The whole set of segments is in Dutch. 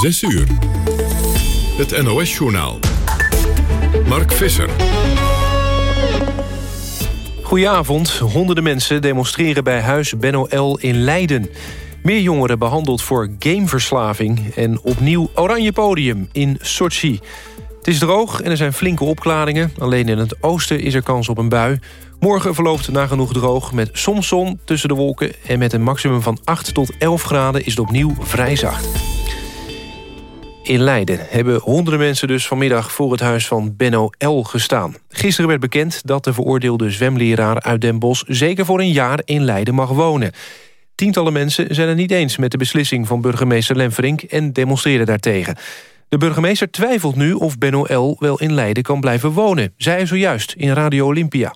6 uur. Het NOS-journaal. Mark Visser. Goedenavond. Honderden mensen demonstreren bij huis Benno L. in Leiden. Meer jongeren behandeld voor gameverslaving... en opnieuw oranje podium in Sochi. Het is droog en er zijn flinke opklaringen. Alleen in het oosten is er kans op een bui. Morgen verloopt nagenoeg droog met soms zon tussen de wolken... en met een maximum van 8 tot 11 graden is het opnieuw vrij zacht. In Leiden hebben honderden mensen dus vanmiddag voor het huis van Benno L. gestaan. Gisteren werd bekend dat de veroordeelde zwemleraar uit Den Bosch... zeker voor een jaar in Leiden mag wonen. Tientallen mensen zijn het niet eens met de beslissing van burgemeester Lemferink... en demonstreren daartegen. De burgemeester twijfelt nu of Benno L. wel in Leiden kan blijven wonen. Zij hij zojuist in Radio Olympia.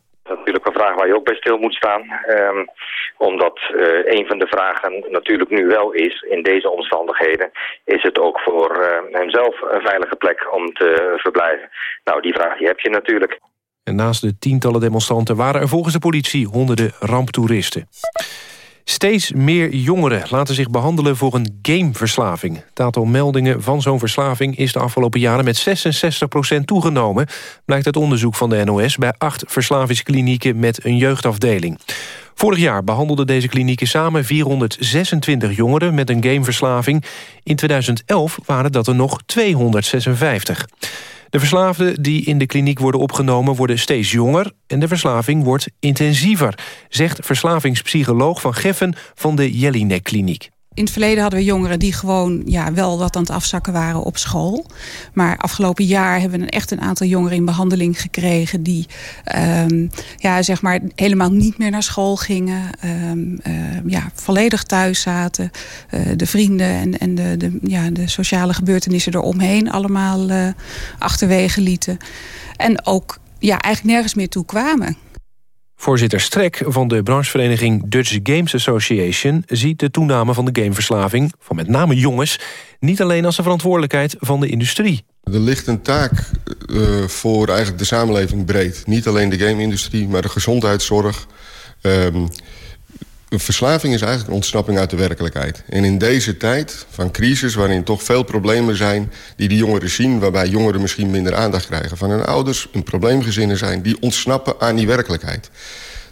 Een vraag waar je ook bij stil moet staan. Um, omdat uh, een van de vragen natuurlijk nu wel is, in deze omstandigheden... is het ook voor uh, hemzelf een veilige plek om te verblijven. Nou, die vraag heb je natuurlijk. En naast de tientallen demonstranten waren er volgens de politie honderden ramptoeristen. Steeds meer jongeren laten zich behandelen voor een gameverslaving. Het aantal meldingen van zo'n verslaving is de afgelopen jaren met 66% toegenomen... blijkt uit onderzoek van de NOS bij acht verslavingsklinieken met een jeugdafdeling. Vorig jaar behandelden deze klinieken samen 426 jongeren met een gameverslaving. In 2011 waren dat er nog 256. De verslaafden die in de kliniek worden opgenomen worden steeds jonger... en de verslaving wordt intensiever, zegt verslavingspsycholoog Van Geffen van de Jelinek-kliniek. In het verleden hadden we jongeren die gewoon ja, wel wat aan het afzakken waren op school. Maar afgelopen jaar hebben we echt een aantal jongeren in behandeling gekregen... die um, ja, zeg maar helemaal niet meer naar school gingen. Um, uh, ja, volledig thuis zaten. Uh, de vrienden en, en de, de, ja, de sociale gebeurtenissen eromheen allemaal uh, achterwege lieten. En ook ja, eigenlijk nergens meer toe kwamen. Voorzitter Strek van de branchevereniging Dutch Games Association... ziet de toename van de gameverslaving, van met name jongens... niet alleen als de verantwoordelijkheid van de industrie. Er ligt een taak uh, voor eigenlijk de samenleving breed. Niet alleen de game-industrie, maar de gezondheidszorg... Een verslaving is eigenlijk een ontsnapping uit de werkelijkheid. En in deze tijd van crisis, waarin toch veel problemen zijn... die de jongeren zien, waarbij jongeren misschien minder aandacht krijgen... van hun ouders, een probleemgezinnen zijn... die ontsnappen aan die werkelijkheid.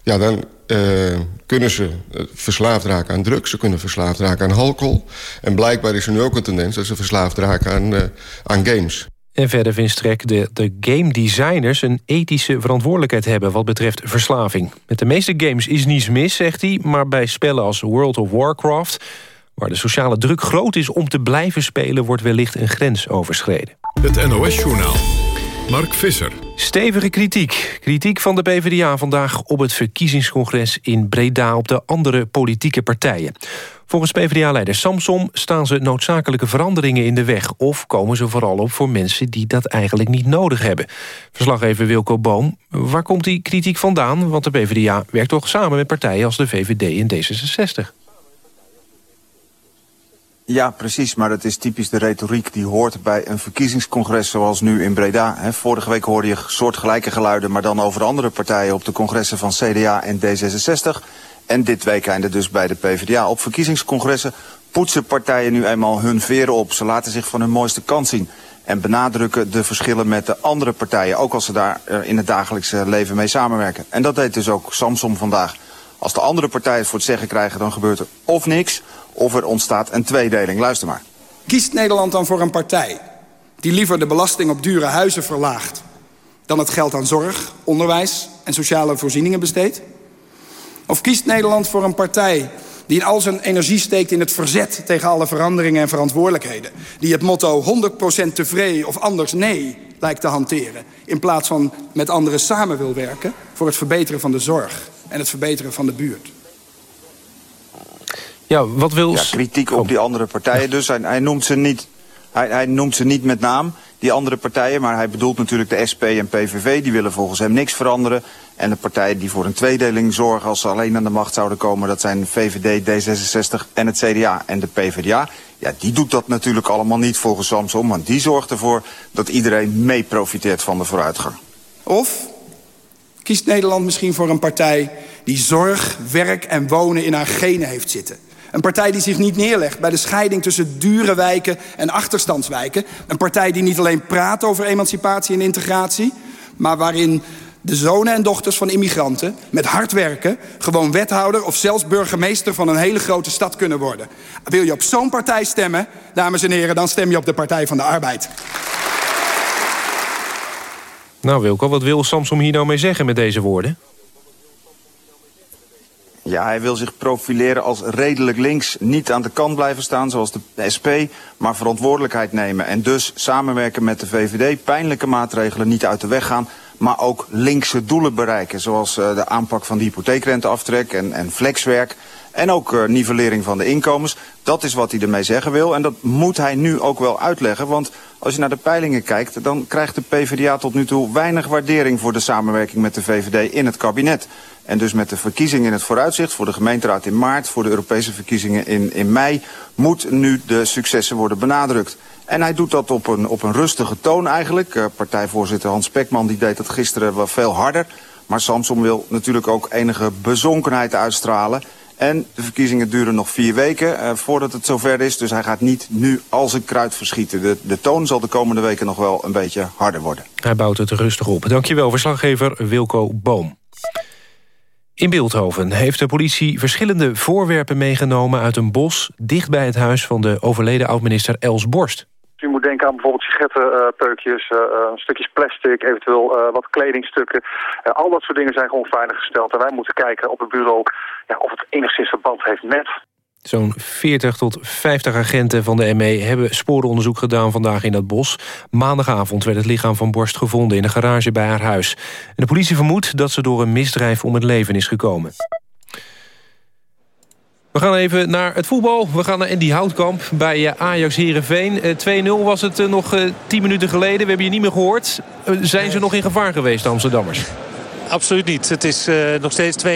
Ja, dan uh, kunnen ze verslaafd raken aan drugs. Ze kunnen verslaafd raken aan alcohol. En blijkbaar is er nu ook een tendens dat ze verslaafd raken aan, uh, aan games. En verder vindt Strek de, de game designers een ethische verantwoordelijkheid hebben wat betreft verslaving. Met de meeste games is niets mis, zegt hij, maar bij spellen als World of Warcraft, waar de sociale druk groot is om te blijven spelen, wordt wellicht een grens overschreden. Het NOS-journaal. Mark Visser. Stevige kritiek. Kritiek van de PvdA vandaag op het verkiezingscongres in Breda op de andere politieke partijen. Volgens PvdA-leider Samsom staan ze noodzakelijke veranderingen in de weg... of komen ze vooral op voor mensen die dat eigenlijk niet nodig hebben. Verslaggever Wilco Boom, waar komt die kritiek vandaan? Want de PvdA werkt toch samen met partijen als de VVD en D66. Ja, precies. Maar dat is typisch de retoriek die hoort bij een verkiezingscongres zoals nu in Breda. Vorige week hoorde je soortgelijke geluiden, maar dan over andere partijen op de congressen van CDA en D66. En dit weekende dus bij de PvdA. Op verkiezingscongressen poetsen partijen nu eenmaal hun veren op. Ze laten zich van hun mooiste kant zien. En benadrukken de verschillen met de andere partijen. Ook als ze daar in het dagelijkse leven mee samenwerken. En dat deed dus ook Samsom vandaag. Als de andere partijen het voor het zeggen krijgen, dan gebeurt er of niks... of er ontstaat een tweedeling. Luister maar. Kiest Nederland dan voor een partij die liever de belasting op dure huizen verlaagt... dan het geld aan zorg, onderwijs en sociale voorzieningen besteedt? Of kiest Nederland voor een partij die in al zijn energie steekt in het verzet tegen alle veranderingen en verantwoordelijkheden. Die het motto 100% tevreden of anders nee lijkt te hanteren. In plaats van met anderen samen wil werken voor het verbeteren van de zorg en het verbeteren van de buurt. Ja, wat wil... Ja, kritiek op die andere partijen dus. Hij, hij, noemt ze niet, hij, hij noemt ze niet met naam, die andere partijen. Maar hij bedoelt natuurlijk de SP en PVV. Die willen volgens hem niks veranderen. En de partijen die voor een tweedeling zorgen als ze alleen aan de macht zouden komen... dat zijn VVD, D66 en het CDA en de PvdA. Ja, die doet dat natuurlijk allemaal niet volgens Samson... want die zorgt ervoor dat iedereen mee profiteert van de vooruitgang. Of kiest Nederland misschien voor een partij... die zorg, werk en wonen in haar genen heeft zitten... Een partij die zich niet neerlegt bij de scheiding tussen dure wijken en achterstandswijken. Een partij die niet alleen praat over emancipatie en integratie... maar waarin de zonen en dochters van immigranten met hard werken... gewoon wethouder of zelfs burgemeester van een hele grote stad kunnen worden. Wil je op zo'n partij stemmen, dames en heren... dan stem je op de Partij van de Arbeid. Nou Wilco, wat wil Samsom hier nou mee zeggen met deze woorden? Ja, hij wil zich profileren als redelijk links. Niet aan de kant blijven staan zoals de SP, maar verantwoordelijkheid nemen. En dus samenwerken met de VVD, pijnlijke maatregelen niet uit de weg gaan maar ook linkse doelen bereiken. Zoals uh, de aanpak van de hypotheekrenteaftrek en, en flexwerk. En ook uh, nivellering van de inkomens. Dat is wat hij ermee zeggen wil. En dat moet hij nu ook wel uitleggen. Want als je naar de peilingen kijkt... dan krijgt de PvdA tot nu toe weinig waardering... voor de samenwerking met de VVD in het kabinet. En dus met de verkiezingen in het vooruitzicht... voor de gemeenteraad in maart, voor de Europese verkiezingen in, in mei... moet nu de successen worden benadrukt. En hij doet dat op een, op een rustige toon eigenlijk. Uh, partijvoorzitter Hans Spekman die deed dat gisteren wel veel harder. Maar Samson wil natuurlijk ook enige bezonkenheid uitstralen. En de verkiezingen duren nog vier weken uh, voordat het zover is. Dus hij gaat niet nu als een kruid verschieten. De, de toon zal de komende weken nog wel een beetje harder worden. Hij bouwt het rustig op. Dankjewel, verslaggever Wilco Boom. In Beeldhoven heeft de politie verschillende voorwerpen meegenomen uit een bos... dicht bij het huis van de overleden oud-minister Els Borst. Je moet denken aan bijvoorbeeld sigarettenpeukjes, uh, uh, stukjes plastic, eventueel uh, wat kledingstukken. al dat soort dingen zijn gewoon veilig gesteld. En wij moeten kijken op het bureau ja, of het enigszins verband heeft met. Zo'n 40 tot 50 agenten van de ME hebben sporenonderzoek gedaan vandaag in dat bos. Maandagavond werd het lichaam van Borst gevonden in een garage bij haar huis. En de politie vermoedt dat ze door een misdrijf om het leven is gekomen. We gaan even naar het voetbal. We gaan naar Andy Houtkamp bij eh, Ajax Herenveen. 2-0 eh, was het eh, nog 10 minuten geleden. We hebben je niet meer gehoord. Zijn ze nog in gevaar geweest, de Amsterdammers? Absoluut niet. Het is uh, nog steeds 2-0.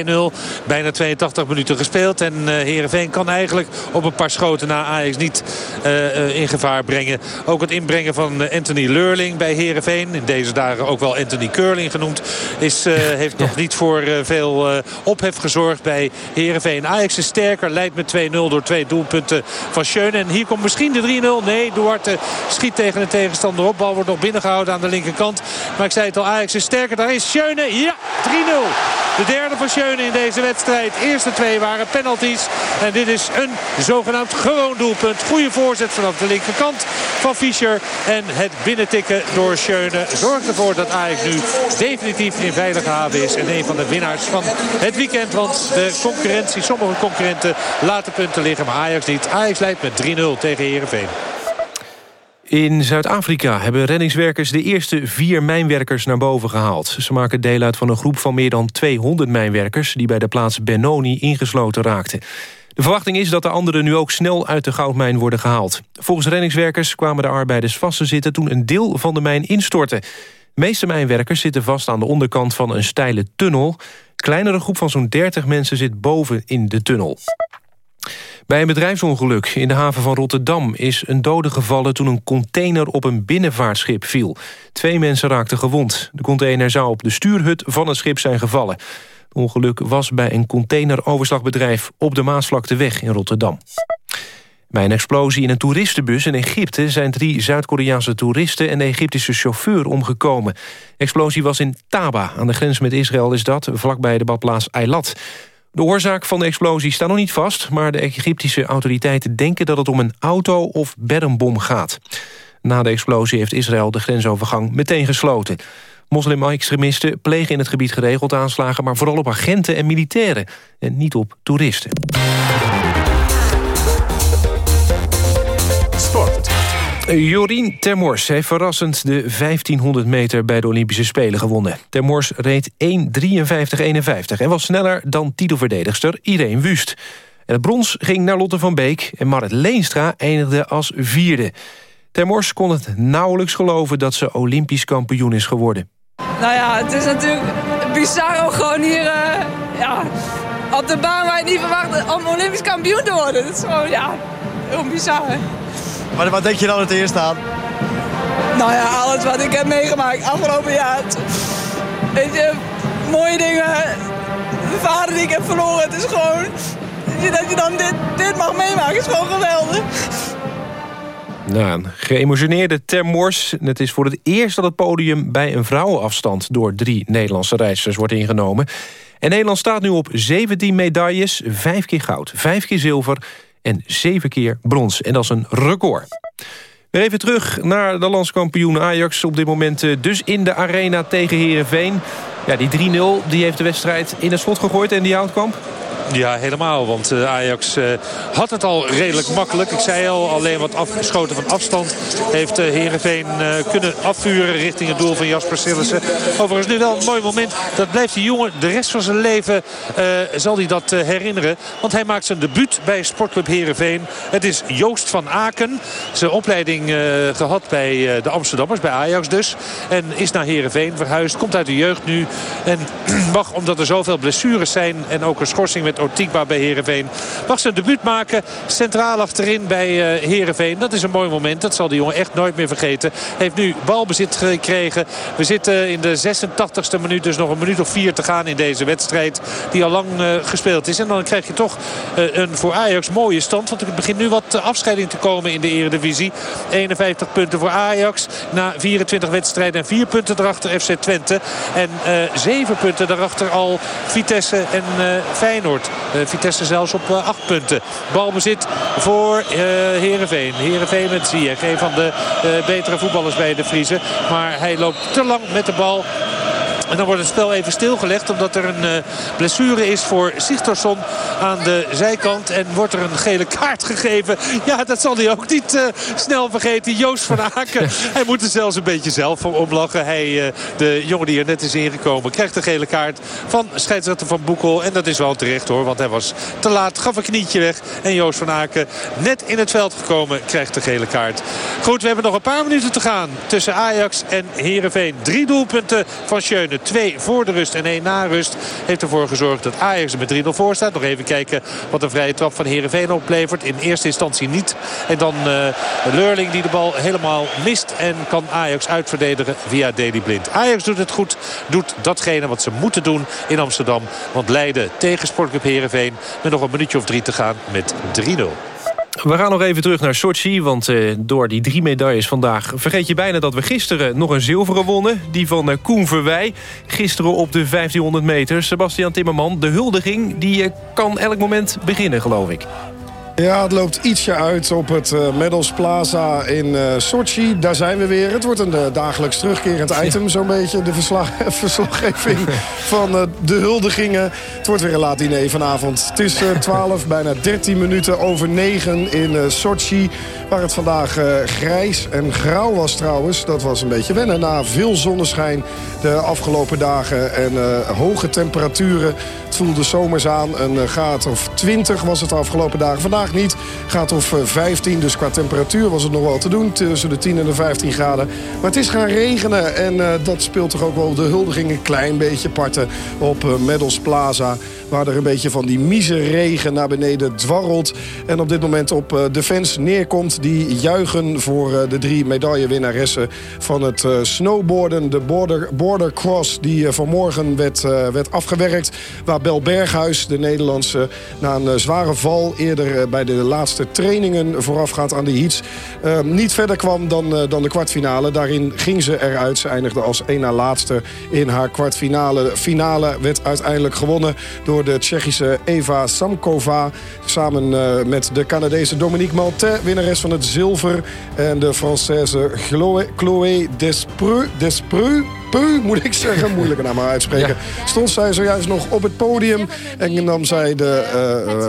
Bijna 82 minuten gespeeld. En uh, Heerenveen kan eigenlijk op een paar schoten na Ajax niet uh, in gevaar brengen. Ook het inbrengen van Anthony Leurling bij Heerenveen. In deze dagen ook wel Anthony Curling genoemd. Is, heeft nog niet voor veel ophef gezorgd bij Heerenveen. Ajax is sterker. Leidt met 2-0 door twee doelpunten van Schöne. En hier komt misschien de 3-0. Nee, Duarte schiet tegen de tegenstander op. Bal wordt nog binnengehouden aan de linkerkant. Maar ik zei het al, Ajax is sterker. Daar is Schöne. Ja, 3-0. De derde van Schöne in deze wedstrijd. eerste twee waren penalties. En dit is een zogenaamd gewoon doelpunt. Goede voorzet vanaf de linkerkant van Fischer. En het binnentikken door Schöne zorgt ervoor dat Ajax nu definitief in veilige haven is. En een van de winnaars van het weekend. Want de concurrentie, sommige concurrenten laten punten liggen. Maar Ajax niet. Ajax leidt met 3-0 tegen Heerenveen. In Zuid-Afrika hebben reddingswerkers de eerste vier mijnwerkers naar boven gehaald. Ze maken deel uit van een groep van meer dan 200 mijnwerkers... die bij de plaats Benoni ingesloten raakten. De verwachting is dat de anderen nu ook snel uit de goudmijn worden gehaald. Volgens reddingswerkers kwamen de arbeiders vast te zitten... toen een deel van de mijn instortte. De meeste mijnwerkers zitten vast aan de onderkant van een steile tunnel. Een kleinere groep van zo'n 30 mensen zit boven in de tunnel. Bij een bedrijfsongeluk in de haven van Rotterdam is een dode gevallen toen een container op een binnenvaartschip viel. Twee mensen raakten gewond. De container zou op de stuurhut van het schip zijn gevallen. Het ongeluk was bij een containeroverslagbedrijf op de Maasvlakteweg in Rotterdam. Bij een explosie in een toeristenbus in Egypte... zijn drie Zuid-Koreaanse toeristen en de Egyptische chauffeur omgekomen. De explosie was in Taba, aan de grens met Israël is dat... vlakbij de badplaats Eilat. De oorzaak van de explosie staat nog niet vast... maar de Egyptische autoriteiten denken dat het om een auto- of bermbom gaat. Na de explosie heeft Israël de grensovergang meteen gesloten. Moslim-extremisten plegen in het gebied geregeld aanslagen... maar vooral op agenten en militairen en niet op toeristen. Jorien Termors heeft verrassend de 1500 meter bij de Olympische Spelen gewonnen. Termors reed 1.53.51 en was sneller dan titelverdedigster Irene Wust. En het brons ging naar Lotte van Beek en Marit Leenstra eindigde als vierde. Termors kon het nauwelijks geloven dat ze Olympisch kampioen is geworden. Nou ja, het is natuurlijk bizar om gewoon hier uh, ja, op de baan waar je niet verwacht om Olympisch kampioen te worden. Dat is gewoon, ja, heel bizar. Maar wat denk je dan het eerste aan? Nou ja, alles wat ik heb meegemaakt afgelopen jaar. Weet je, mooie dingen. De vader die ik heb verloren. Het is gewoon... dat je dan dit, dit mag meemaken is gewoon geweldig. Na een geëmotioneerde Termors. Het is voor het eerst dat het podium bij een vrouwenafstand... door drie Nederlandse reizigers wordt ingenomen. En Nederland staat nu op 17 medailles. Vijf keer goud, vijf keer zilver en zeven keer brons. En dat is een record. Weer even terug naar de landskampioen Ajax. Op dit moment eh, dus in de arena tegen Herenveen. Ja, die 3-0 die heeft de wedstrijd in het slot gegooid en die Houtkamp. Ja, helemaal. Want uh, Ajax uh, had het al redelijk makkelijk. Ik zei al, alleen wat afgeschoten van afstand heeft uh, Heerenveen kunnen afvuren richting het doel van Jasper Sillissen. Overigens nu wel een mooi moment. Dat blijft die jongen de rest van zijn leven zal hij dat herinneren. Want hij maakt zijn debuut bij Sportclub Heerenveen. Het is Joost van Aken. Zijn opleiding gehad bij de Amsterdammers, bij Ajax dus. En is naar Heerenveen verhuisd. Komt uit de jeugd nu. En mag, omdat er zoveel blessures zijn en ook een schorsing met Otikba bij Heerenveen. Mag zijn debuut maken. Centraal achterin bij uh, Heerenveen. Dat is een mooi moment. Dat zal die jongen echt nooit meer vergeten. Heeft nu balbezit gekregen. We zitten in de 86e minuut. Dus nog een minuut of vier te gaan in deze wedstrijd. Die al lang uh, gespeeld is. En dan krijg je toch uh, een voor Ajax mooie stand. Want er begint nu wat afscheiding te komen in de eredivisie. 51 punten voor Ajax. Na 24 wedstrijden en 4 punten erachter FC Twente. En 7 punten daarachter al Vitesse en Feyenoord. Uh, Vitesse zelfs op acht punten. Balbezit voor Heerenveen. Heerenveen met Ziyech. Een van de betere voetballers bij de Vriezen. Maar hij loopt te lang met de bal. En dan wordt het spel even stilgelegd omdat er een uh, blessure is voor Sigtorsson aan de zijkant. En wordt er een gele kaart gegeven. Ja, dat zal hij ook niet uh, snel vergeten. Joost van Aken. hij moet er zelfs een beetje zelf voor omlachen. Hij, uh, de jongen die er net is ingekomen, krijgt een gele kaart van scheidsrechter van Boekel. En dat is wel terecht hoor, want hij was te laat. Gaf een knietje weg. En Joost van Aken, net in het veld gekomen, krijgt de gele kaart. Goed, we hebben nog een paar minuten te gaan tussen Ajax en Heerenveen. Drie doelpunten van Schöne. Twee voor de rust en één na rust. Heeft ervoor gezorgd dat Ajax er met 3-0 voor staat. Nog even kijken wat een vrije trap van Heerenveen oplevert. In eerste instantie niet. En dan uh, die de bal helemaal mist. En kan Ajax uitverdedigen via Deli Blind. Ajax doet het goed. Doet datgene wat ze moeten doen in Amsterdam. Want Leiden tegen Sportclub Heerenveen. Met nog een minuutje of drie te gaan met 3-0. We gaan nog even terug naar Sochi, want uh, door die drie medailles vandaag... vergeet je bijna dat we gisteren nog een zilveren wonnen. Die van uh, Koen Verwij. Gisteren op de 1500 meter. Sebastian Timmerman, de huldiging, die uh, kan elk moment beginnen, geloof ik. Ja, het loopt ietsje uit op het uh, Medals Plaza in uh, Sochi. Daar zijn we weer. Het wordt een uh, dagelijks terugkerend item, zo'n beetje. De verslag, verslaggeving van de huldigingen. Het wordt weer een laat diner vanavond. Het is 12, bijna 13 minuten over 9 in Sochi. Waar het vandaag grijs en grauw was trouwens. Dat was een beetje wennen na veel zonneschijn de afgelopen dagen. En hoge temperaturen. Het voelde zomers aan. Een graad of 20 was het de afgelopen dagen. Vandaag niet. Gaat of 15, dus qua temperatuur was het nog wel te doen. Tussen de 10 en de 15 graden. Maar het is gaan regenen en uh, dat speelt toch ook wel de huldiging een klein beetje parten op uh, Medals Plaza. Waar er een beetje van die regen naar beneden dwarrelt. En op dit moment op uh, de fans neerkomt. Die juichen voor de drie medaillewinnaressen van het snowboarden. De border, border cross die vanmorgen werd, werd afgewerkt. Waar Bel Berghuis, de Nederlandse, na een zware val eerder bij de laatste trainingen voorafgaand aan de heats... Niet verder kwam dan, dan de kwartfinale. Daarin ging ze eruit. Ze eindigde als één na laatste in haar kwartfinale. Finale werd uiteindelijk gewonnen door de Tsjechische Eva Samkova... samen uh, met de Canadese Dominique Maltais, winnares van het zilver... en de Française Chloé, Chloé Despreux Peu, moet ik zeggen, moeilijke naam uitspreken. Ja. Stond zij zojuist nog op het podium en nam zij de,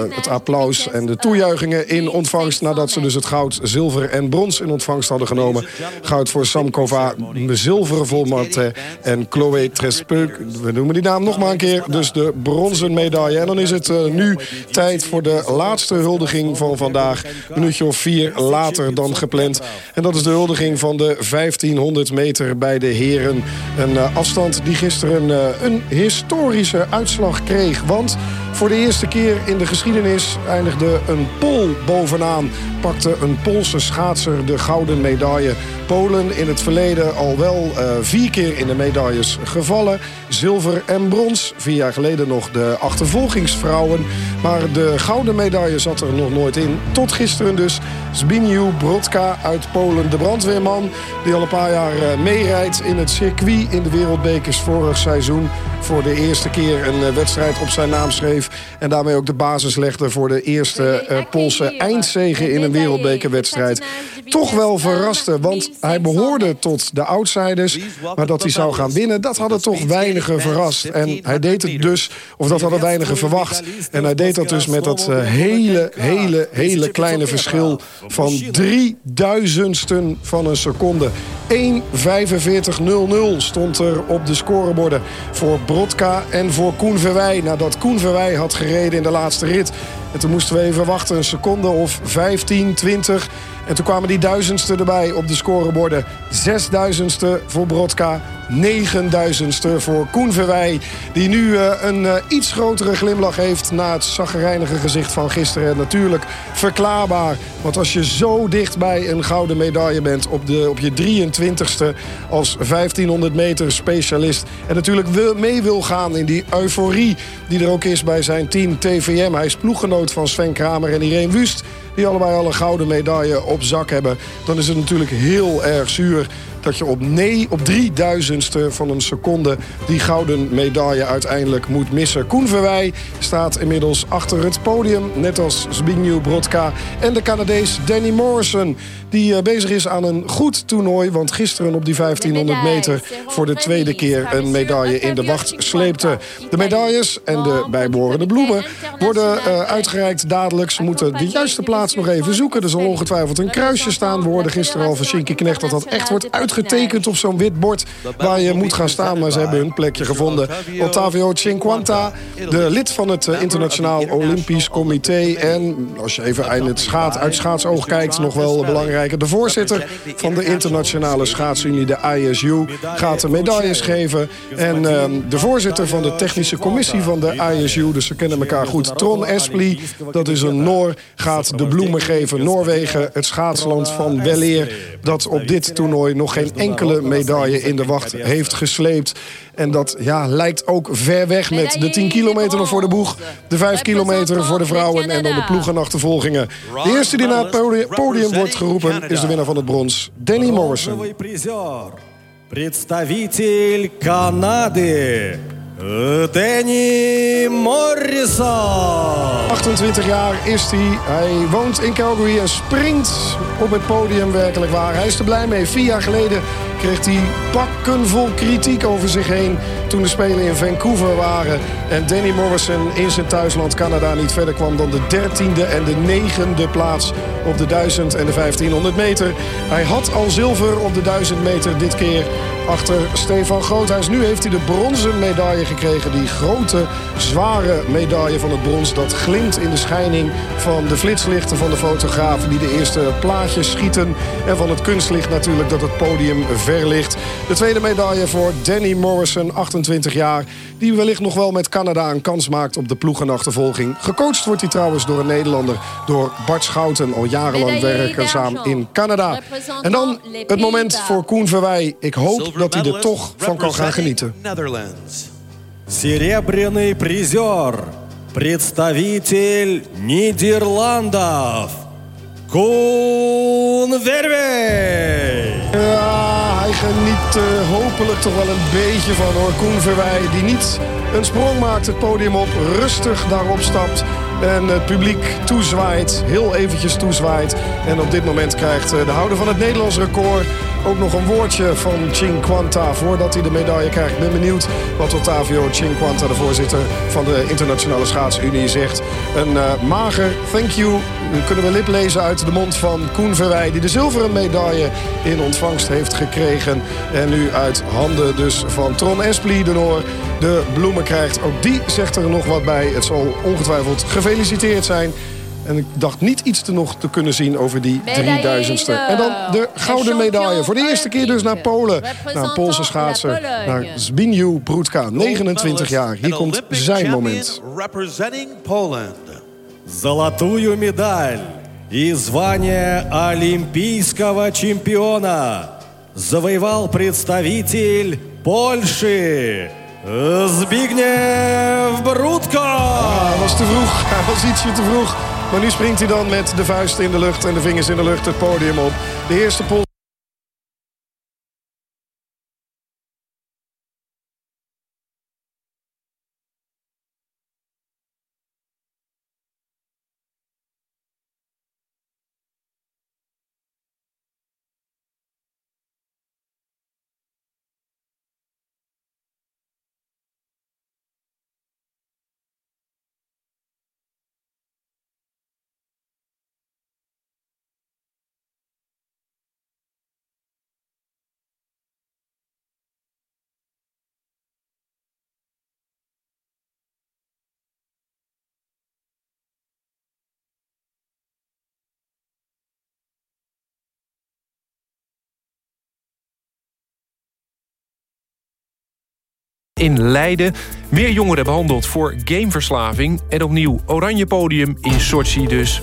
uh, het applaus en de toejuichingen in ontvangst... nadat ze dus het goud, zilver en brons in ontvangst hadden genomen. Goud voor Samkova, zilveren voor Martin en Chloé Trespeuk. We noemen die naam nog maar een keer, dus de bronzen medaille. En dan is het uh, nu tijd voor de laatste huldiging van vandaag. Een minuutje of vier later dan gepland. En dat is de huldiging van de 1500 meter bij de heren... Een uh, afstand die gisteren uh, een historische uitslag kreeg. Want Voor de eerste keer in de geschiedenis eindigde een Pool bovenaan. Pakte een Poolse schaatser de gouden medaille. Polen in het verleden al wel uh, vier keer in de medailles gevallen. Zilver en brons. Vier jaar geleden nog de achtervolgingsvrouwen. Maar de gouden medaille zat er nog nooit in. Tot gisteren dus Zbigniew Brodka uit Polen. De brandweerman die al een paar jaar uh, meerijdt in het circuit in de wereldbekers vorig seizoen. Voor de eerste keer een uh, wedstrijd op zijn naam schreef. En daarmee ook de basis legde voor de eerste uh, Poolse eindzege in een wereldbekerwedstrijd. Toch wel verraste, want hij behoorde tot de outsiders. Maar dat hij zou gaan winnen, dat hadden toch weinigen verrast. En hij deed het dus, of dat hadden weinigen verwacht. En hij deed dat dus met dat uh, hele, hele, hele kleine verschil van drie duizendsten van een seconde. 1.45.00 stond er op de scoreborden voor Brodka en voor Koen Verwij. Nadat Koen Verwij had gereden in de laatste rit. En toen moesten we even wachten, een seconde of 15, 20. En toen kwamen die duizendste erbij op de scoreborden. Zesduizendste voor Brodka, negenduizendste voor Koen Verwij. Die nu uh, een uh, iets grotere glimlach heeft na het zaggerijnige gezicht van gisteren. En natuurlijk verklaarbaar. Want als je zo dicht bij een gouden medaille bent op, de, op je 23ste als 1500 meter specialist. En natuurlijk mee wil gaan in die euforie die er ook is bij zijn team TVM. Hij is ploeggenoot van Sven Kramer en Irene Wust die allebei al een gouden medaille op zak hebben... dan is het natuurlijk heel erg zuur dat je op, nee, op drieduizendste van een seconde die gouden medaille uiteindelijk moet missen. Koen Verwij staat inmiddels achter het podium, net als Zbigniew Brodka en de Canadees Danny Morrison. Die uh, bezig is aan een goed toernooi, want gisteren op die 1500 meter voor de tweede keer een medaille in de wacht sleepte. De medailles en de bijbehorende bloemen worden uh, uitgereikt dadelijk. Ze moeten de juiste plaats nog even zoeken. Er zal ongetwijfeld een kruisje staan. We hoorden gisteren al van Shinky Knecht dat dat echt wordt uitgetekend op zo'n wit bord waar je moet gaan staan. Maar ze hebben hun plekje gevonden. Ottavio Cinquanta, de lid van het uh, Internationaal Olympisch Comité. En als je even uit, het schaat, uit schaatsoog kijkt, nog wel belangrijk. De voorzitter van de Internationale Schaatsunie, de ISU, gaat de medailles geven. En uh, de voorzitter van de technische commissie van de ISU, dus ze kennen elkaar goed, Tron Espli, dat is een Noor, gaat de bloemen geven. Noorwegen, het schaatsland van weleer, dat op dit toernooi nog geen enkele medaille in de wacht heeft gesleept. En dat ja, lijkt ook ver weg met de 10 kilometer nog voor de boeg. De 5 kilometer voor de vrouwen en dan de ploegenachtervolgingen. De eerste die naar het podium, podium wordt geroepen is de winnaar van het brons, Danny Morrison. Представитель Канады. Danny Morrison. 28 jaar is hij. Hij woont in Calgary en springt op het podium werkelijk waar. Hij is er blij mee. Vier jaar geleden kreeg hij bakken vol kritiek over zich heen... toen de Spelen in Vancouver waren. En Danny Morrison in zijn thuisland Canada niet verder kwam... dan de dertiende en de negende plaats op de 1000 en de 1500 meter. Hij had al zilver op de 1000 meter dit keer achter Stefan Groothuis. Nu heeft hij de bronzen medaille gekregen. Die grote, zware medaille van het brons. Dat glimt in de schijning van de flitslichten van de fotografen... die de eerste plaatjes schieten. En van het kunstlicht natuurlijk dat het podium ver ligt. De tweede medaille voor Danny Morrison, 28 jaar... die wellicht nog wel met Canada een kans maakt op de ploegenachtervolging. Gecoacht wordt hij trouwens door een Nederlander. Door Bart Schouten, al jarenlang werkzaam in Canada. En dan het moment voor Koen Verwij. Ik hoop dat hij er toch van kan gaan genieten. Серебряный призер, представитель Нидерландов, Koen Verwij. Ja, hij geniet uh, hopelijk toch wel een beetje van hoor. Koen Verwij, die niet een sprong maakt het podium op, rustig daarop stapt en het publiek toezwaait, heel eventjes toezwaait. En op dit moment krijgt de houder van het Nederlands record ook nog een woordje van Cinquanta voordat hij de medaille krijgt. Ik ben benieuwd wat Ottavio Cinquanta, de voorzitter van de Internationale Schaatsunie, zegt. Een uh, mager thank you kunnen we lip lezen uit de mond van Koen Verwij... die de zilveren medaille in ontvangst heeft gekregen. En nu uit handen dus van Tron Espli de Noor de bloemen krijgt. Ook die zegt er nog wat bij. Het zal ongetwijfeld gefeliciteerd zijn. En ik dacht niet iets te nog te kunnen zien over die 3000ste. En dan de gouden medaille. Voor de eerste keer dus naar Polen. Naar een Poolse schaatser. Naar Zbigniew Brudka, 29 jaar. Hier komt zijn moment. Representing Poland. Золотую медаль и звание олимпийского чемпиона завоевал представитель Польши Zbigniew Brudka. Ah, hij was te vroeg. Hij was ietsje te vroeg. Maar nu springt hij dan met de vuist in de lucht en de vingers in de lucht het podium op. De eerste Pool. In Leiden. Meer jongeren behandeld voor gameverslaving. En opnieuw oranje podium in Sochi dus.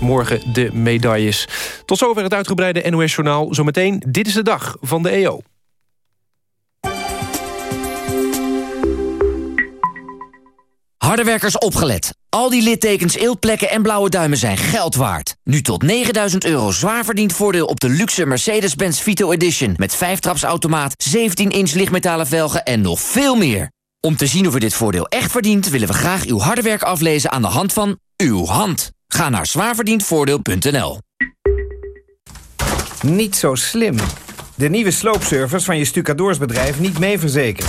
Morgen de medailles. Tot zover het uitgebreide NOS-journaal. Zometeen, dit is de dag van de EO. Hardewerkers opgelet. Al die littekens, eeltplekken en blauwe duimen zijn geld waard. Nu tot 9000 euro zwaar verdiend voordeel op de luxe Mercedes-Benz Vito Edition... met 5 trapsautomaat, 17-inch lichtmetalen velgen en nog veel meer. Om te zien of u dit voordeel echt verdient... willen we graag uw harde werk aflezen aan de hand van uw hand. Ga naar zwaarverdiendvoordeel.nl Niet zo slim. De nieuwe sloopservice van je stucadoorsbedrijf niet mee verzekerd.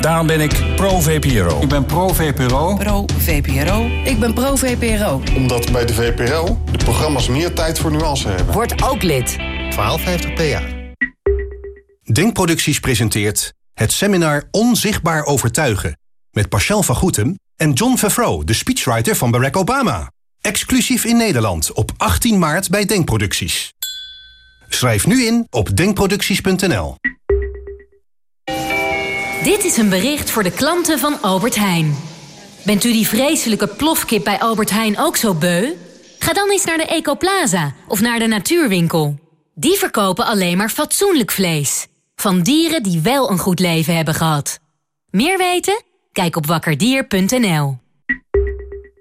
Daarom ben ik pro-VPRO. Ik ben pro-VPRO. Pro-VPRO. Ik ben pro-VPRO. Omdat bij de VPRO de programma's meer tijd voor nuance hebben. Word ook lid. 1250 PA. Denkproducties presenteert het seminar Onzichtbaar Overtuigen... met Pascal van Goetem en John Favreau, de speechwriter van Barack Obama. Exclusief in Nederland op 18 maart bij Denkproducties. Schrijf nu in op denkproducties.nl. Dit is een bericht voor de klanten van Albert Heijn. Bent u die vreselijke plofkip bij Albert Heijn ook zo beu? Ga dan eens naar de Ecoplaza of naar de Natuurwinkel. Die verkopen alleen maar fatsoenlijk vlees. Van dieren die wel een goed leven hebben gehad. Meer weten? Kijk op wakkerdier.nl.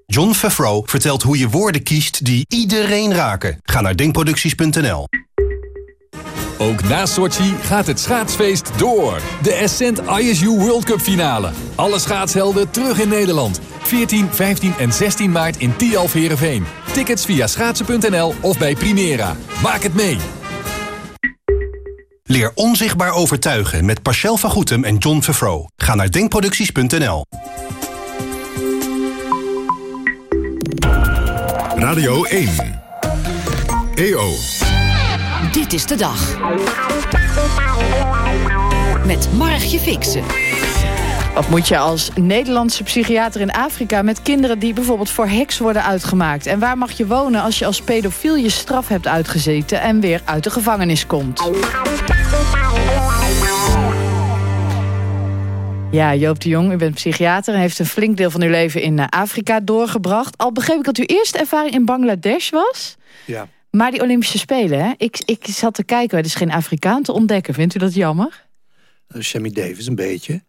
John Favreau vertelt hoe je woorden kiest die iedereen raken. Ga naar denkproducties.nl. Ook na Sochi gaat het schaatsfeest door. De Ascent ISU World Cup finale. Alle schaatshelden terug in Nederland. 14, 15 en 16 maart in Tialf Heerenveen. Tickets via schaatsen.nl of bij Primera. Maak het mee! Leer onzichtbaar overtuigen met Pascal van Goetem en John Favreau. Ga naar denkproducties.nl. Radio 1. EO. Dit is de dag. Met Margje Fixen. Wat moet je als Nederlandse psychiater in Afrika... met kinderen die bijvoorbeeld voor heks worden uitgemaakt? En waar mag je wonen als je als pedofiel je straf hebt uitgezeten... en weer uit de gevangenis komt? Ja, Joop de Jong, u bent psychiater... en heeft een flink deel van uw leven in eh, Afrika doorgebracht. Al begreep ik dat uw eerste ervaring in Bangladesh was... Ja. Maar die Olympische Spelen, hè? Ik, ik zat te kijken, er is geen Afrikaan te ontdekken. Vindt u dat jammer? Uh, Sammy Davis een beetje.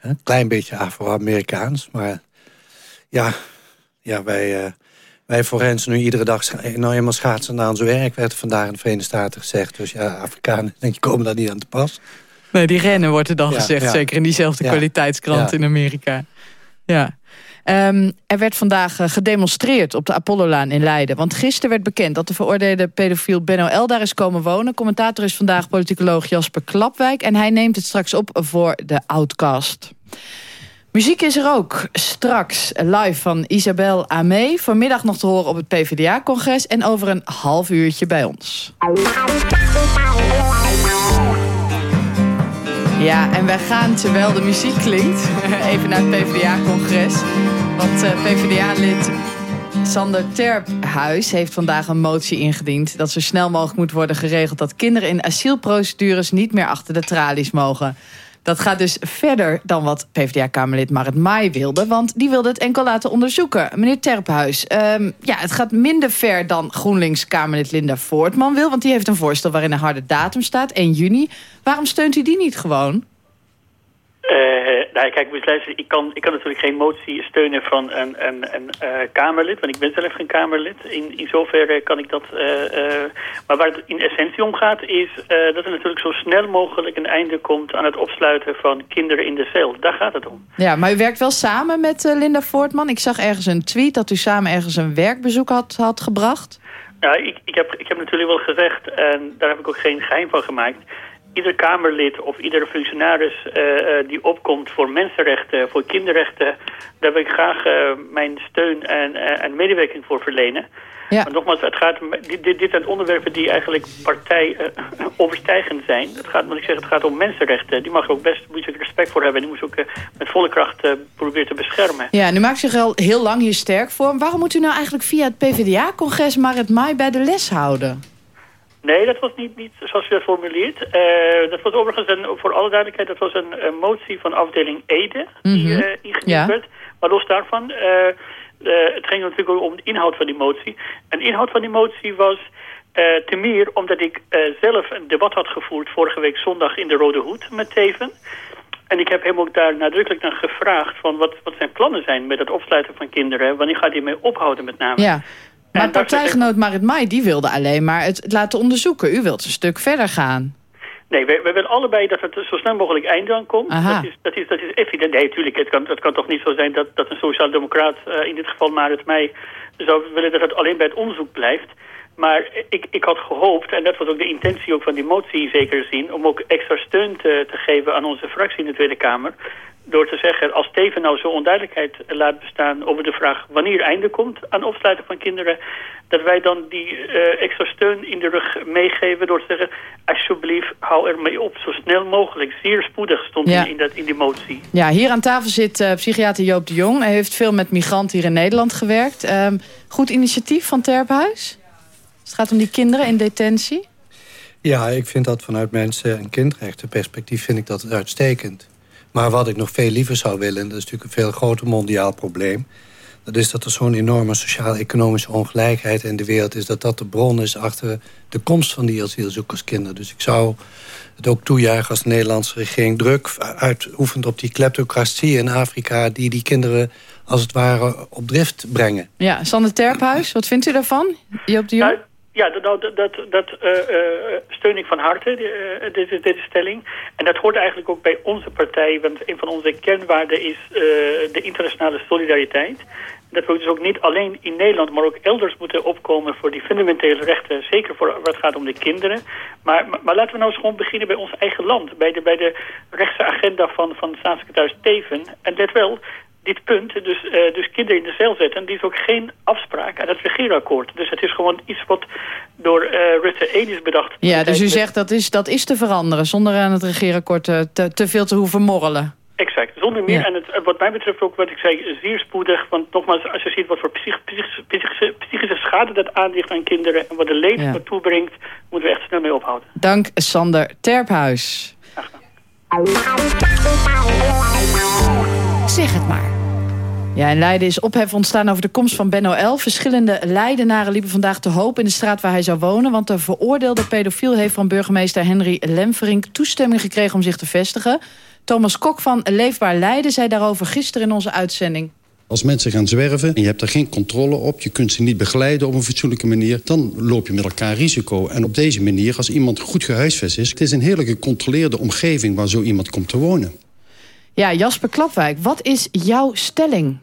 Een klein beetje Afro-Amerikaans. Maar ja, ja wij, uh, wij forensen nu iedere dag nou eenmaal schaatsen naar ons werk... werd vandaag in de Verenigde Staten gezegd. Dus ja, Afrikanen denk je, komen daar niet aan te pas. Nee, die rennen wordt er dan Ja, gezegd. ja. Zeker in diezelfde Ja. kwaliteitskrant Ja. in Amerika. Ja. Ehm, er werd vandaag eh, gedemonstreerd op de Apollolaan in Leiden. Want gisteren werd bekend dat de veroordeelde pedofiel Benno L. daar is komen wonen. Commentator is vandaag politicoloog Jasper Klapwijk. En hij neemt het straks op voor de Outcast. Muziek is er ook. Straks live van Isabel Amé. Vanmiddag nog te horen op het PvdA-congres. En over een half uurtje bij ons. Ja, en wij gaan, terwijl de muziek klinkt, even naar het PvdA-congres. Want uh, PvdA-lid Sander Terphuis heeft vandaag een motie ingediend... dat zo snel mogelijk moet worden geregeld... dat kinderen in asielprocedures niet meer achter de tralies mogen. Dat gaat dus verder dan wat PvdA-kamerlid Marit Maai wilde... want die wilde het enkel laten onderzoeken. Meneer Terphuis, um, ja, het gaat minder ver dan GroenLinks-kamerlid Linda Voortman wil... want die heeft een voorstel waarin een harde datum staat, 1 juni. Waarom steunt u die niet gewoon? Uh, nou, kijk, ik kan, ik kan natuurlijk geen motie steunen van een, een, een uh, Kamerlid, want ik ben zelf geen Kamerlid. In, in zoverre kan ik dat... Uh, maar waar het in essentie om gaat, is dat er natuurlijk zo snel mogelijk een einde komt aan het opsluiten van kinderen in de cel. Daar gaat het om. Ja, maar u werkt wel samen met Linda Voortman. Ik zag ergens een tweet dat u samen ergens een werkbezoek had, had gebracht. Ja, ik, ik, heb, ik heb natuurlijk wel gezegd, en daar heb ik ook geen geheim van gemaakt ieder Kamerlid of iedere functionaris uh, die opkomt voor mensenrechten, voor kinderrechten, daar wil ik graag uh, mijn steun en, en medewerking voor verlenen. Ja. Maar nogmaals, het gaat, dit, dit, dit zijn onderwerpen die eigenlijk partij overstijgend zijn. Het gaat, ik zeggen, het gaat om mensenrechten. Die mag er ook best moet je respect voor hebben. Die moet je ook met volle kracht proberen te beschermen. Ja, nu maakt zich al heel lang hier sterk voor. Waarom moet u nou eigenlijk via het PvdA-congres maar het Mai bij de les houden? Nee, dat was niet, niet zoals u dat formuleert. Uh, dat was overigens, een, voor alle duidelijkheid, dat was een, een motie van afdeling Ede die uh, ingediend ja. werd. Maar los daarvan, uh, het ging natuurlijk ook om de inhoud van die motie. En de inhoud van die motie was te meer omdat ik zelf een debat had gevoerd vorige week zondag in de Rode Hoed met Teven. En ik heb hem ook daar nadrukkelijk naar gevraagd van wat, wat zijn plannen zijn met het opsluiten van kinderen. Wanneer gaat hij mee ophouden met name? Ja. Maar partijgenoot Marit Mai die wilde alleen maar het laten onderzoeken. U wilt een stuk verder gaan. Nee, we, we willen allebei dat het zo snel mogelijk einde aan komt. Dat is, dat, is, dat is evident. Nee, natuurlijk, het kan, het kan toch niet zo zijn dat, dat een sociaaldemocraat, uh, in dit geval Marit Mai, zou willen dat het alleen bij het onderzoek blijft. Maar ik, ik had gehoopt, en dat was ook de intentie ook van die motie in zekere zin... om ook extra steun te, te geven aan onze fractie in de Tweede Kamer door te zeggen, als Steven nou zo onduidelijkheid laat bestaan over de vraag wanneer einde komt aan opsluiten van kinderen, dat wij dan die uh, extra steun in de rug meegeven door te zeggen, alsjeblieft hou er mee op, zo snel mogelijk. Zeer spoedig stond ja. in, dat, in die motie. Ja, hier aan tafel zit uh, psychiater Joop de Jong. Hij heeft veel met migranten hier in Nederland gewerkt. Um, goed initiatief van Terphuis? Het gaat om die kinderen in detentie. Ja, ik vind dat vanuit mensen- en kindrechtenperspectief vind ik dat uitstekend. Maar wat ik nog veel liever zou willen... en dat is natuurlijk een veel groter mondiaal probleem... dat is dat er zo'n enorme sociaal-economische ongelijkheid in de wereld is... dat dat de bron is achter de komst van die asielzoekerskinderen. Dus ik zou het ook toejuichen als de Nederlandse regering... druk uitoefent op die kleptocratie in Afrika... die die kinderen als het ware op drift brengen. Ja, Sander Terphuis, wat vindt u daarvan? Joop de Jong? Ja, dat, dat, dat, dat uh, steun ik van harte, uh, deze, deze stelling. En dat hoort eigenlijk ook bij onze partij, want een van onze kernwaarden is de internationale solidariteit. Dat we dus ook niet alleen in Nederland, maar ook elders moeten opkomen voor die fundamentele rechten. Zeker voor wat gaat om de kinderen. Maar, maar, maar, laten we nou eens gewoon beginnen bij ons eigen land. Bij de, bij de rechtse agenda van, van staatssecretaris Teven. En let wel, dit punt, dus, uh, dus kinderen in de cel zetten, die is ook geen afspraak aan het regeerakkoord. Dus het is gewoon iets wat door uh, Rutte 1 is bedacht. Ja, dus u zegt dat is, dat is te veranderen zonder aan het regeerakkoord te, te, te veel te hoeven morrelen. Exact, zonder meer. Ja. En het, wat mij betreft ook wat ik zei, zeer spoedig. Want nogmaals, als je ziet wat voor psych, psychische, psychische, psychische schade dat aandicht aan kinderen... en wat de leed ja. naartoe brengt, moeten we echt snel mee ophouden. Dank Sander Terphuis. Zeg het maar. Ja, in Leiden is ophef ontstaan over de komst van Benno L. Verschillende Leidenaren liepen vandaag te hoop in de straat waar hij zou wonen... want de veroordeelde pedofiel heeft van burgemeester Henry Lemverink... toestemming gekregen om zich te vestigen. Thomas Kok van Leefbaar Leiden zei daarover gisteren in onze uitzending. Als mensen gaan zwerven en je hebt er geen controle op... je kunt ze niet begeleiden op een fatsoenlijke manier... dan loop je met elkaar risico. En op deze manier, als iemand goed gehuisvest is... het is een hele gecontroleerde omgeving waar zo iemand komt te wonen. Ja, Jasper Klapwijk, wat is jouw stelling?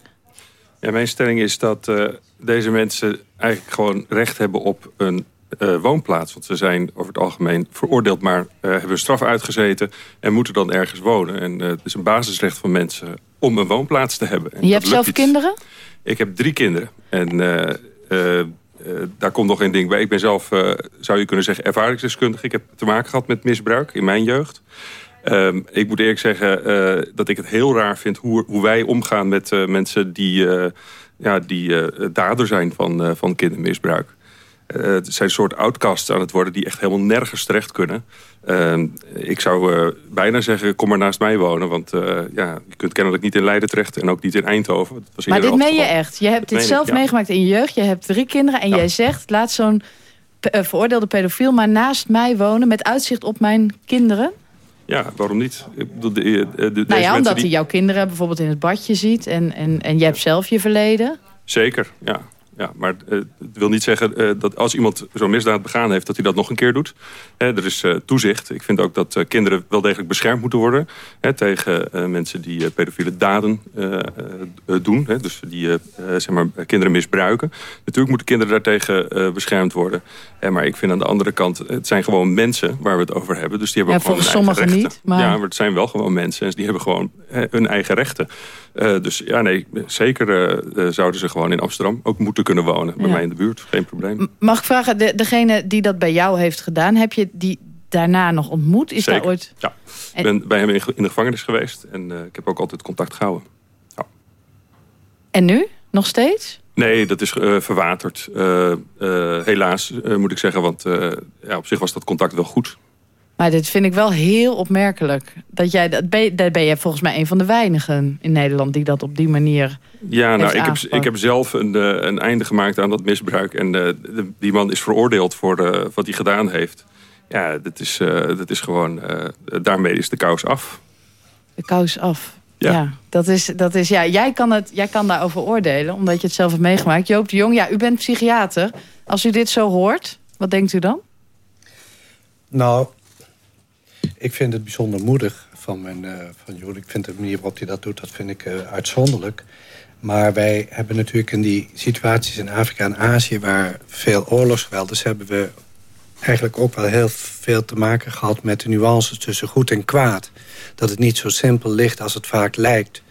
Ja, mijn stelling is dat uh, deze mensen eigenlijk gewoon recht hebben op een uh, woonplaats. Want ze zijn over het algemeen veroordeeld, maar uh, hebben een straf uitgezeten... en moeten dan ergens wonen. En het is een basisrecht van mensen om een woonplaats te hebben. En je hebt zelf kinderen? Ik heb drie kinderen. En daar komt nog een ding bij. Ik ben zelf, zou je kunnen zeggen, ervaringsdeskundige. Ik heb te maken gehad met misbruik in mijn jeugd. Um, ik moet eerlijk zeggen uh, dat ik het heel raar vind hoe, hoe wij omgaan met uh, mensen die, uh, ja, die dader zijn van, van kindermisbruik. het zijn een soort outcasts aan het worden die echt helemaal nergens terecht kunnen. Ehm, ik zou bijna zeggen, kom maar naast mij wonen. Want ja, je kunt kennelijk niet in Leiden terecht en ook niet in Eindhoven. Dat was maar dit meen je echt? Je hebt dit zelf meegemaakt in je jeugd. Je hebt drie kinderen en ja. jij zegt, laat zo'n veroordeelde pedofiel maar naast mij wonen... met uitzicht op mijn kinderen? Ja, waarom niet? De, de, de, nou ja, omdat die... hij jouw kinderen bijvoorbeeld in het badje ziet... en, en, en jij hebt zelf je verleden. Zeker, ja ja, maar uh, het wil niet zeggen uh, dat als iemand zo'n misdaad begaan heeft... dat hij dat nog een keer doet. er is uh, toezicht. Ik vind ook dat kinderen wel degelijk beschermd moeten worden... tegen mensen die pedofiele daden doen. dus die zeg maar, kinderen misbruiken. Natuurlijk moeten kinderen daartegen beschermd worden. maar ik vind aan de andere kant... het zijn gewoon mensen waar we het over hebben. Dus die hebben ja, gewoon sommigen rechten. niet. Maar... Ja, maar het zijn wel gewoon mensen. En die hebben gewoon hun eigen rechten. Dus ja, nee, zeker zouden ze gewoon in Amsterdam ook moeten kunnen wonen. Bij mij in de buurt, geen probleem. Mag ik vragen, de, degene die dat bij jou heeft gedaan... heb je die daarna nog ontmoet? Is Zeker. daar ooit... Ja, ik ben bij hem in, in de gevangenis geweest. En uh, ik heb ook altijd contact gehouden. Ja. En nu? Nog steeds? Nee, dat is verwaterd. Helaas, moet ik zeggen. Want ja, op zich was dat contact wel goed. Maar dit vind ik wel heel opmerkelijk. Dat jij, dat ben, dat ben je volgens mij een van de weinigen in Nederland... die dat op die manier Ja, nou, ik heb, ik heb zelf een, een einde gemaakt aan dat misbruik. En de, die man is veroordeeld voor de, wat hij gedaan heeft. Ja, dat is, uh, dat is gewoon... Uh, daarmee is de kous af. De kous af. Ja, ja dat is, dat is, ja jij, kan het, jij kan daarover oordelen, omdat je het zelf hebt meegemaakt. Joop de Jong, ja, u bent psychiater. Als u dit zo hoort, wat denkt u dan? Nou, ik vind het bijzonder moedig van, mijn, uh, van Joel. Ik vind de manier waarop hij dat doet, dat vind ik uh, uitzonderlijk. Maar wij hebben natuurlijk in die situaties in Afrika en Azië... waar veel oorlogsgeweld is, hebben we eigenlijk ook wel heel veel te maken gehad... met de nuances tussen goed en kwaad. Dat het niet zo simpel ligt als het vaak lijkt.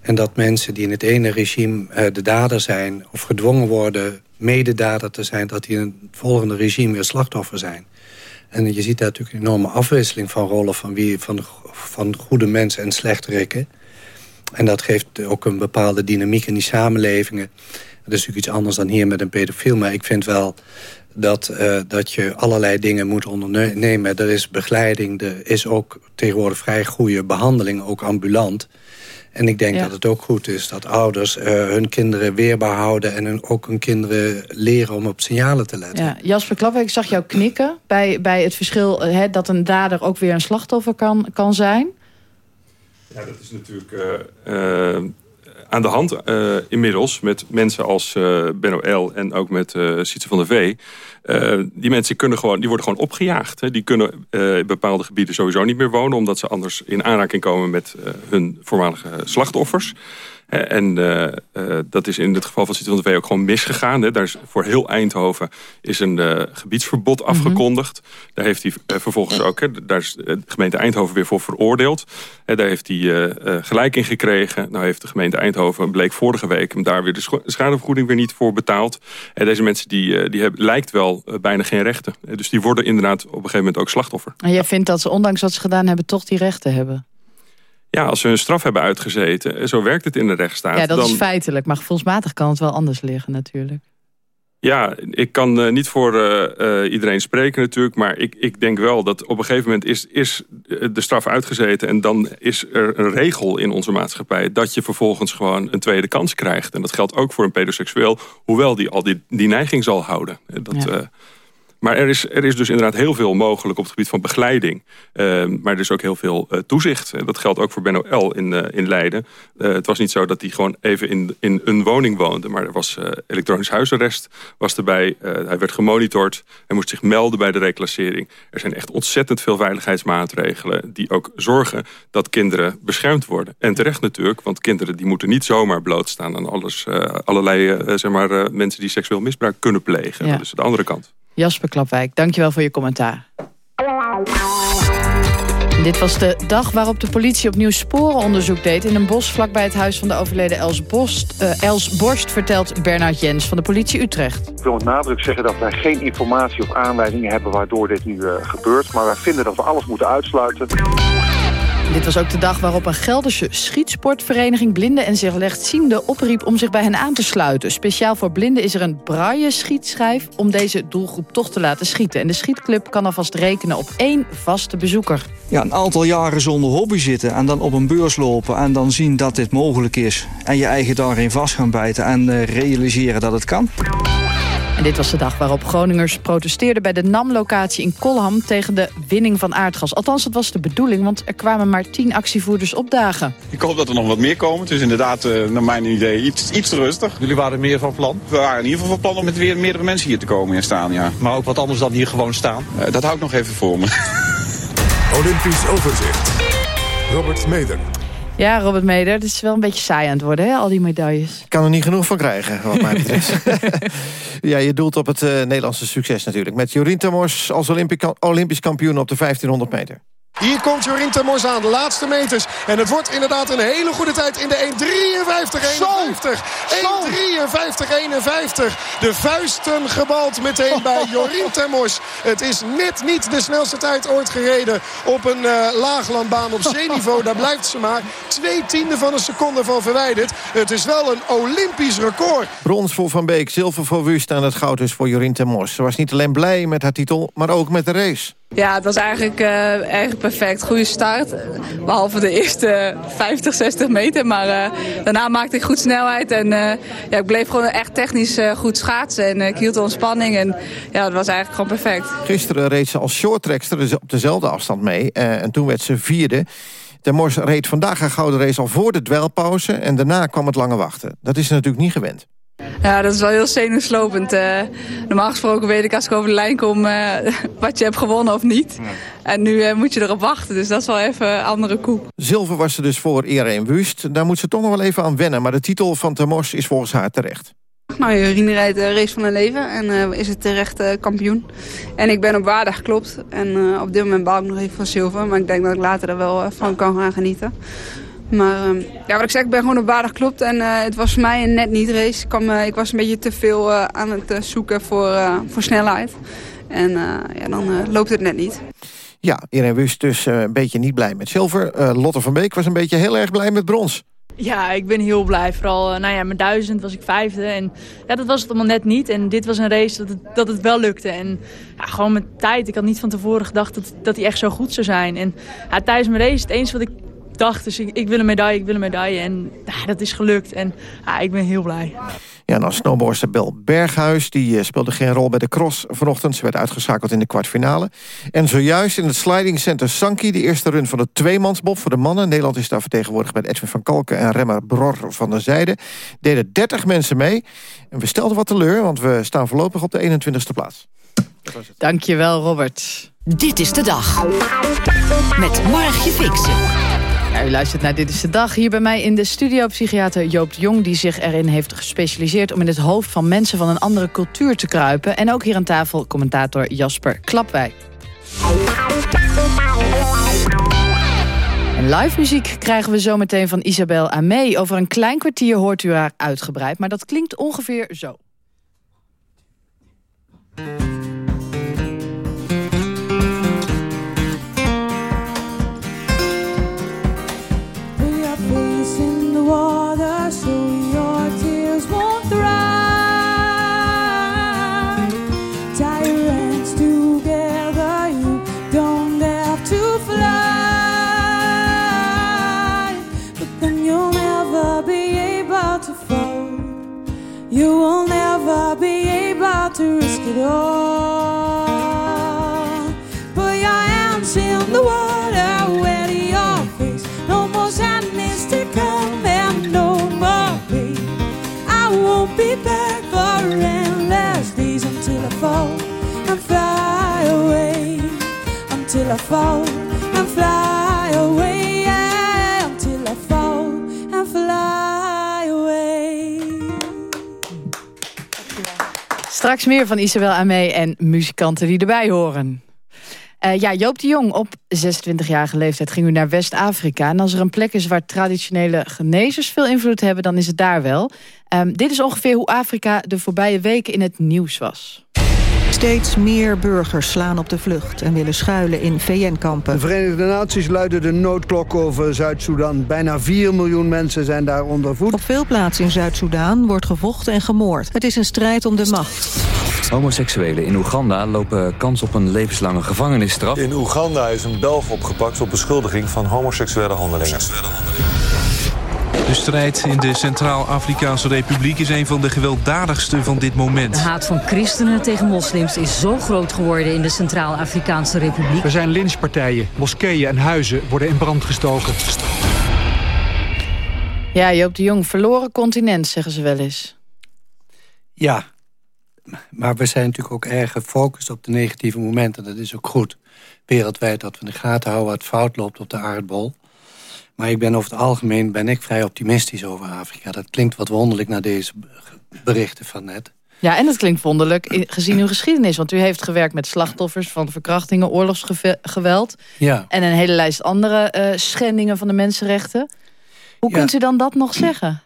En dat mensen die in het ene regime uh, de dader zijn... of gedwongen worden mededader te zijn... dat die in het volgende regime weer slachtoffer zijn. En je ziet daar natuurlijk een enorme afwisseling van rollen... van, wie, van, van goede mensen en slechterikken. En dat geeft ook een bepaalde dynamiek in die samenlevingen. Dat is natuurlijk iets anders dan hier met een pedofiel. Maar ik vind wel dat, uh, dat je allerlei dingen moet ondernemen. Er is begeleiding, er is ook tegenwoordig vrij goede behandeling, ook ambulant. En ik denk ja. dat het ook goed is dat ouders uh, hun kinderen weerbaar houden... en hun, ook hun kinderen leren om op signalen te letten. Ja. Jasper Klapwijk, ik zag jou knikken bij, bij het verschil... Hè, dat een dader ook weer een slachtoffer kan, kan zijn. Ja, dat is natuurlijk uh, uh, aan de hand uh, inmiddels met mensen als uh, Benno L. en ook met uh, Sietse van der Vee. die mensen kunnen gewoon, die worden gewoon opgejaagd. Hè. Die kunnen in bepaalde gebieden sowieso niet meer wonen... omdat ze anders in aanraking komen met hun voormalige slachtoffers. En uh, uh, dat is in het geval van de Vee ook gewoon misgegaan. Hè. Daar is voor heel Eindhoven is een uh, gebiedsverbod mm -hmm. afgekondigd. Daar heeft hij vervolgens ook, hè, daar is de gemeente Eindhoven weer voor veroordeeld. Hè, daar heeft hij gelijk in gekregen. Nou heeft de gemeente Eindhoven, bleek vorige week, hem daar weer de schadevergoeding weer niet voor betaald. En deze mensen die, die hebben, lijkt wel bijna geen rechten. Dus die worden inderdaad op een gegeven moment ook slachtoffer. En jij vindt dat ze, ondanks wat ze gedaan hebben, toch die rechten hebben? Ja, als ze hun straf hebben uitgezeten, zo werkt het in de rechtsstaat. Ja, dat dan... is feitelijk, maar gevoelsmatig kan het wel anders liggen natuurlijk. Ja, ik kan uh, niet voor uh, uh, iedereen spreken natuurlijk, maar ik, ik denk wel dat op een gegeven moment is, is de straf uitgezeten en dan is er een regel in onze maatschappij dat je vervolgens gewoon een tweede kans krijgt. En dat geldt ook voor een pedoseksueel, hoewel die al die, die neiging zal houden. Dat, ja. Maar er is, er is dus inderdaad heel veel mogelijk op het gebied van begeleiding. maar er is ook heel veel toezicht. Dat geldt ook voor Benno L. in, in Leiden. het was niet zo dat hij gewoon even in, in een woning woonde. Maar er was elektronisch huisarrest was erbij. hij werd gemonitord. Hij moest zich melden bij de reclassering. Er zijn echt ontzettend veel veiligheidsmaatregelen... die ook zorgen dat kinderen beschermd worden. En terecht natuurlijk, want kinderen die moeten niet zomaar blootstaan... aan alles, allerlei zeg maar, mensen die seksueel misbruik kunnen plegen. Dat is de andere kant. Jasper Klapwijk, dankjewel voor je commentaar. Dit was de dag waarop de politie opnieuw sporenonderzoek deed... in een bos vlakbij het huis van de overleden Els, Bost, uh, Els Borst... vertelt Bernard Jens van de politie Utrecht. Ik wil met nadruk zeggen dat wij geen informatie of aanleidingen hebben... waardoor dit nu uh, gebeurt. Maar wij vinden dat we alles moeten uitsluiten. Dit was ook de dag waarop een Gelderse schietsportvereniging blinden en slechtzienden opriep om zich bij hen aan te sluiten. Speciaal voor blinden is er een braille schietschijf om deze doelgroep toch te laten schieten. En de schietclub kan alvast rekenen op één vaste bezoeker. Ja, een aantal jaren zonder hobby zitten en dan op een beurs lopen en dan zien dat dit mogelijk is. En je eigen daarin vast gaan bijten en uh, realiseren dat het kan. En dit was de dag waarop Groningers protesteerden bij de NAM-locatie in Kolham tegen de winning van aardgas. Althans, dat was de bedoeling, want er kwamen maar tien actievoerders opdagen. Ik hoop dat er nog wat meer komen. Het is inderdaad, uh, naar mijn idee, iets, iets te rustig. Jullie waren meer van plan? We waren in ieder geval van plan om met weer meerdere mensen hier te komen en staan, ja. Maar ook wat anders dan hier gewoon staan? Uh, dat hou ik nog even voor me. Olympisch overzicht. Robert Meder. Ja, Robert Meder, het is wel een beetje saai aan het worden, hè, al die medailles. Ik kan er niet genoeg van krijgen, wat mij betreft. ja, je doelt op het uh, Nederlandse succes natuurlijk. Met Jorien Temors als Olympisch kampioen op de 1500 meter. Hier komt Jorien Temors aan, de laatste meters. En het wordt inderdaad een hele goede tijd in de 1.53-51. 1.53-51. De vuisten gebald meteen bij Jorien Temors. Het is net niet de snelste tijd ooit gereden op een uh, laaglandbaan op zeeniveau. Daar blijft ze maar twee tienden van een seconde van verwijderd. Het is wel een Olympisch record. Brons voor Van Beek, zilver voor Wust en het goud is voor Jorien Temors. Ze was niet alleen blij met haar titel, maar ook met de race. Ja, het was eigenlijk, uh, eigenlijk perfect. Goede start. Behalve de eerste 50, 60 meter. Maar uh, daarna maakte ik goed snelheid. En uh, ja, ik bleef gewoon echt technisch goed schaatsen. En ik hield de ontspanning. En ja, dat was eigenlijk gewoon perfect. Gisteren reed ze als shorttrackster dus op dezelfde afstand mee. en toen werd ze vierde. De Mors reed vandaag haar gouden race al voor de dwelpauze. En daarna kwam het lange wachten. Dat is natuurlijk niet gewend. Ja, dat is wel heel zenuwslopend. Uh, normaal gesproken weet ik als ik over de lijn kom uh, wat je hebt gewonnen of niet. En nu uh, moet je erop wachten, dus dat is wel even een andere koe. Zilver was ze dus voor Irene Wust. Daar moet ze toch nog wel even aan wennen. Maar de titel van Mors is volgens haar terecht. Nou, Jorine rijdt de race van haar leven en is het terecht kampioen. En ik ben op waarde geklopt. En op dit moment bouw ik nog even van zilver. Maar ik denk dat ik later er wel van kan gaan genieten. Maar uh, ja, wat ik zeg, ik ben gewoon op waardig klopt. En uh, het was voor mij een net niet race. Ik, kwam, uh, ik was een beetje te veel aan het zoeken voor, voor snelheid. En ja, dan loopt het net niet. Ja, Irene Wust dus een beetje niet blij met zilver. Lotte van Beek was een beetje heel erg blij met brons. Ja, ik ben heel blij. Vooral, nou ja, met duizend was ik vijfde. En ja, dat was het allemaal net niet. En dit was een race dat het, dat het wel lukte. En ja, gewoon met tijd. Ik had niet van tevoren gedacht dat, dat hij echt zo goed zou zijn. En ja, tijdens mijn race, het eens wat ik dacht. Dus ik, ik wil een medaille, ik wil een medaille. En ja, dat is gelukt. En ja, ik ben heel blij. Ja, dan snowboardster Bel Berghuis. Die uh, speelde geen rol bij de cross vanochtend. Ze werd uitgeschakeld in de kwartfinale. En zojuist in het sliding center Sanki... de eerste run van de tweemansbob voor de mannen. Nederland is daar vertegenwoordigd met Edwin van Kalken... en Remmer Bror van de Zijde. Deden 30 mensen mee. En we stelden wat teleur, want we staan voorlopig op de 21ste plaats. Dankjewel, Robert. Dit is de dag. Met Margje Fixen. U luistert naar Dit is de Dag. Hier bij mij in de studio psychiater Joop de Jong... die zich erin heeft gespecialiseerd om in het hoofd van mensen... van een andere cultuur te kruipen. En ook hier aan tafel commentator Jasper Klapwijk. En live muziek krijgen we zometeen van Isabel Amé. Over een klein kwartier hoort u haar uitgebreid. Maar dat klinkt ongeveer zo. Put your hands in the water, wet your face. No more sadness to come and no more pain. I won't be back for endless days until I fall and fly away. Until I fall and fly Straks meer van Isabel Amé en muzikanten die erbij horen. Uh, ja, Joop de Jong, op 26-jarige leeftijd ging u naar West-Afrika. En als er een plek is waar traditionele genezers veel invloed hebben... dan is het daar wel. Um, dit is ongeveer hoe Afrika de voorbije weken in het nieuws was. Steeds meer burgers slaan op de vlucht en willen schuilen in VN-kampen. De Verenigde Naties luiden de noodklok over Zuid-Soedan. Bijna 4 miljoen mensen zijn daar onder voet. Op veel plaatsen in Zuid-Soedan wordt gevochten en gemoord. Het is een strijd om de macht. Homoseksuelen in Oeganda lopen kans op een levenslange gevangenisstraf. In Oeganda is een Belg opgepakt op beschuldiging van homoseksuele handelingen. De strijd in de Centraal-Afrikaanse Republiek is een van de gewelddadigste van dit moment. De haat van christenen tegen moslims is zo groot geworden in de Centraal-Afrikaanse Republiek. Er zijn lynchpartijen, moskeeën en huizen worden in brand gestoken. Ja, Joop de Jong, verloren continent, zeggen ze wel eens. Ja, maar we zijn natuurlijk ook erg gefocust op de negatieve momenten. Dat is ook goed. Wereldwijd dat we in de gaten houden wat fout loopt op de aardbol. Maar ik ben over het algemeen ben ik vrij optimistisch over Afrika. Dat klinkt wat wonderlijk naar deze berichten van net. Ja, en dat klinkt wonderlijk gezien uw geschiedenis. Want u heeft gewerkt met slachtoffers van verkrachtingen, oorlogsgeweld... Ja. en een hele lijst andere uh, schendingen van de mensenrechten. Hoe kunt u dan dat nog zeggen?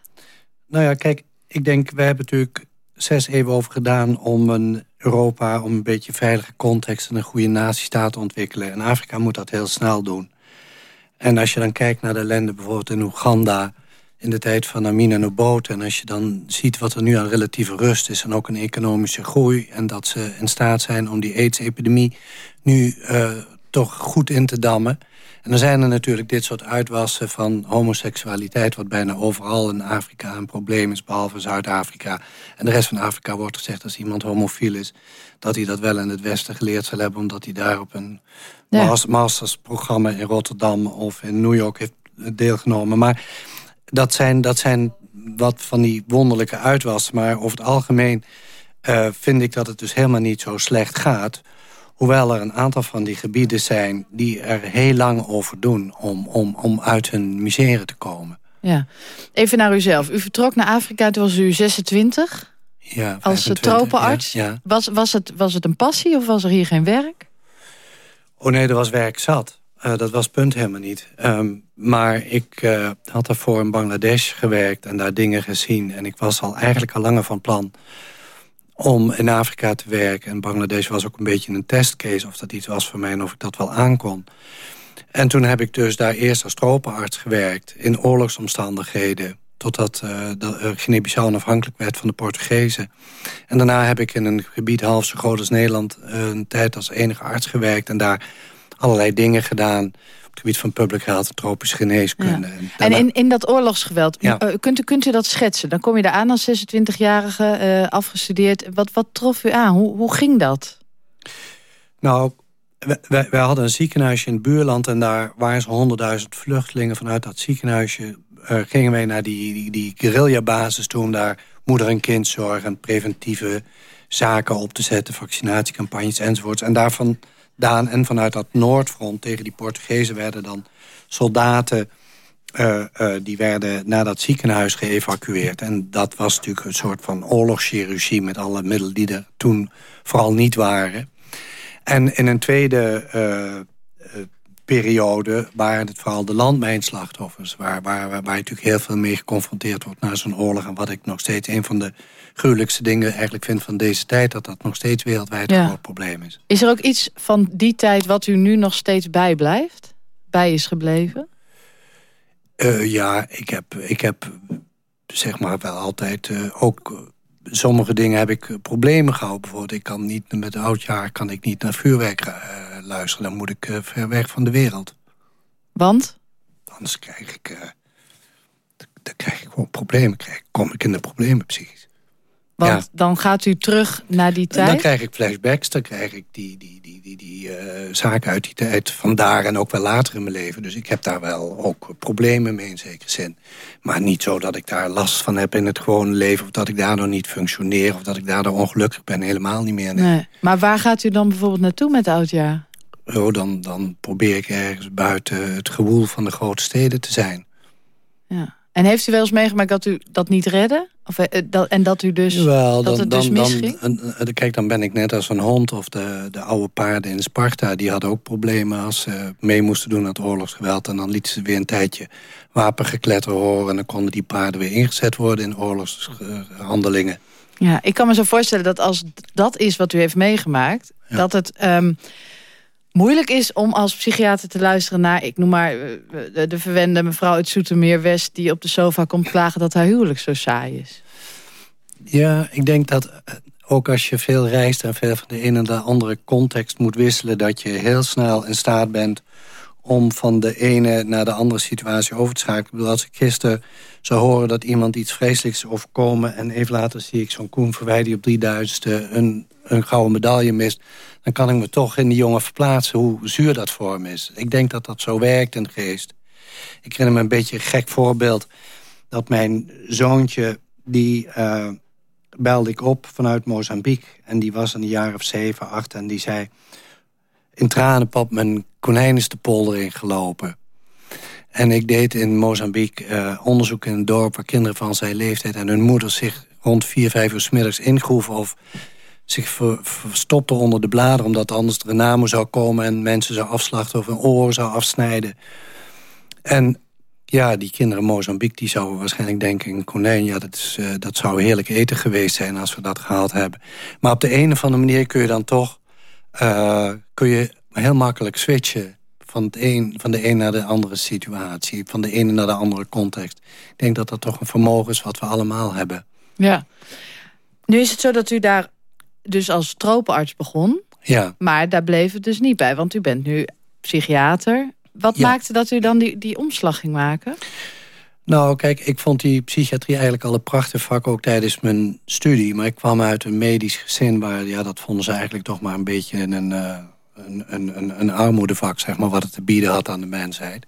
Nou ja, kijk, ik denk, we hebben natuurlijk zes eeuwen over gedaan... om een Europa, om een beetje veilige context... en een goede natiestaat te ontwikkelen. En Afrika moet dat heel snel doen. En als je dan kijkt naar de ellende bijvoorbeeld in Oeganda... in de tijd van Amin en Obote... en als je dan ziet wat er nu aan relatieve rust is... en ook een economische groei... en dat ze in staat zijn om die AIDS-epidemie nu uh, toch goed in te dammen... En dan zijn er natuurlijk dit soort uitwassen van homoseksualiteit... wat bijna overal in Afrika een probleem is, behalve Zuid-Afrika. En de rest van Afrika wordt gezegd als iemand homofiel is... dat hij dat wel in het Westen geleerd zal hebben... omdat hij daar op een ja. mastersprogramma in Rotterdam of in New York heeft deelgenomen. Maar dat zijn, dat zijn wat van die wonderlijke uitwassen. Maar over het algemeen uh, vind ik dat het dus helemaal niet zo slecht gaat... Hoewel er een aantal van die gebieden zijn die er heel lang over doen... om, om, om uit hun misère te komen. Ja. Even naar uzelf. U vertrok naar Afrika, toen was u 26. Ja, als tropenarts. Ja, Was, was, het, was het een passie of was er hier geen werk? Oh nee, er was werk zat. Uh, dat was punt helemaal niet. Um, maar ik uh, had daarvoor in Bangladesh gewerkt en daar dingen gezien. En ik was al eigenlijk al langer van plan om in Afrika te werken. En Bangladesh was ook een beetje een testcase of dat iets was voor mij... en of ik dat wel aankon. En toen heb ik dus daar eerst als tropenarts gewerkt... in oorlogsomstandigheden, totdat uh, Guinea-Bissau onafhankelijk werd van de Portugezen. En daarna heb ik in een gebied half zo groot als Nederland... een tijd als enige arts gewerkt en daar allerlei dingen gedaan het gebied van public health, tropische geneeskunde. En, en in, in dat oorlogsgeweld, ja. uh, kunt, u, kunt u dat schetsen? Dan kom je daar aan als 26-jarige, uh, afgestudeerd. Wat, wat trof u aan? Hoe, hoe ging dat? Nou, wij, wij hadden een ziekenhuisje in het buurland... en daar waren ze 100.000 vluchtelingen vanuit dat ziekenhuisje... Uh, gingen wij naar die, die, die guerrilla-basis toen daar moeder- en kindzorg... en preventieve zaken op te zetten, vaccinatiecampagnes enzovoorts. En daarvan En vanuit dat Noordfront tegen die Portugezen werden dan soldaten... Uh, uh, die werden naar dat ziekenhuis geëvacueerd. En dat was natuurlijk een soort van oorlogschirurgie... met alle middelen die er toen vooral niet waren. En in een tweede uh, periode waren het vooral de landmijnslachtoffers... Waar, waar, waar, waar je natuurlijk heel veel mee geconfronteerd wordt na zo'n oorlog... en wat ik nog steeds een van de gruwelijkste dingen eigenlijk vind van deze tijd... dat dat nog steeds wereldwijd een groot probleem is. Is er ook iets van die tijd wat u nu nog steeds bijblijft? Bij is gebleven? Uh, ja, ik heb, ik heb zeg maar wel altijd uh, ook... Sommige dingen heb ik problemen gehad. Bijvoorbeeld, ik kan niet met oudjaar kan ik niet naar vuurwerk uh, luisteren. Dan moet ik ver weg van de wereld. Want? Anders krijg ik, dan krijg ik gewoon problemen. Krijg, kom ik in de problemen psychisch. Want ja. dan gaat u terug naar die tijd? Dan krijg ik flashbacks, dan krijg ik die, die, die, die, die uh, zaken uit die tijd vandaar en ook wel later in mijn leven. Dus ik heb daar wel ook problemen mee in zekere zin. Maar niet zo dat ik daar last van heb in het gewone leven... of dat ik daardoor niet functioneer of dat ik daardoor ongelukkig ben. Helemaal niet meer. Nee. nee. Maar waar gaat u dan bijvoorbeeld naartoe met oudjaar? Oh, dan, dan probeer ik ergens buiten het gewoel van de grote steden te zijn. Ja. En heeft u wel eens meegemaakt dat u dat niet redde? Of, eh, dat, en dat u dus, Wel, dat dan, het dus dan, misging? dan, kijk, dan ben ik net als een hond of de, de oude paarden in Sparta. Die hadden ook problemen als ze mee moesten doen aan het oorlogsgeweld. En dan lieten ze weer een tijdje wapengekletter horen. En dan konden die paarden weer ingezet worden in oorlogshandelingen. Ja, ik kan me zo voorstellen dat als dat is wat u heeft meegemaakt... dat het ehm, moeilijk is om als psychiater te luisteren naar... ik noem maar eh, de, de verwende mevrouw uit Soetermeer-West... die op de sofa komt klagen dat haar huwelijk zo saai is. Ja, ik denk dat eh, ook als je veel reist en veel van de ene naar de andere context moet wisselen... dat je heel snel in staat bent om van de ene naar de andere situatie over te schakelen. Ik bedoel, als ik gisteren zou horen dat iemand iets vreselijks overkomen... en even later zie ik zo'n Koen Verwij die op 3000ste een, een gouden medaille mist... dan kan ik me toch in die jongen verplaatsen hoe zuur dat voor hem is. Ik denk dat dat zo werkt in de geest. Ik herinner me een beetje een gek voorbeeld... dat mijn zoontje, die eh, belde ik op vanuit Mozambique... en die was een jaar of zeven, acht en die zei... in tranen, pap, mijn konijn is de polder ingelopen. En ik deed in Mozambique eh, onderzoek in een dorp... waar kinderen van zijn leeftijd en hun moeders zich rond vier, vijf uur 's middags ingroeven... of zich ver- verstopten onder de bladeren... omdat anders de renamo zou komen en mensen zou afslachten... of hun oren zou afsnijden. En ja, die kinderen in Mozambique die zouden waarschijnlijk denken... een konijn, ja, dat, is, eh, dat zou heerlijk eten geweest zijn... als we dat gehaald hebben. Maar op de een of andere manier kun je dan toch... eh, kun je heel makkelijk switchen van, het van de een naar de andere situatie. Van de ene naar de andere context. Ik denk dat dat toch een vermogen is wat we allemaal hebben. Ja. Nu is het zo dat u daar dus als tropenarts begon... Ja. maar daar bleef het dus niet bij, want u bent nu psychiater. Wat Ja. maakte dat u dan die, die omslag ging maken? Nou, kijk, ik vond die psychiatrie eigenlijk al een prachtig vak... ook tijdens mijn studie. Maar ik kwam uit een medisch gezin... waar, ja, dat vonden ze eigenlijk toch maar een beetje een, eh, een, een, een, een armoedevak... zeg maar, wat het te bieden had aan de mensheid.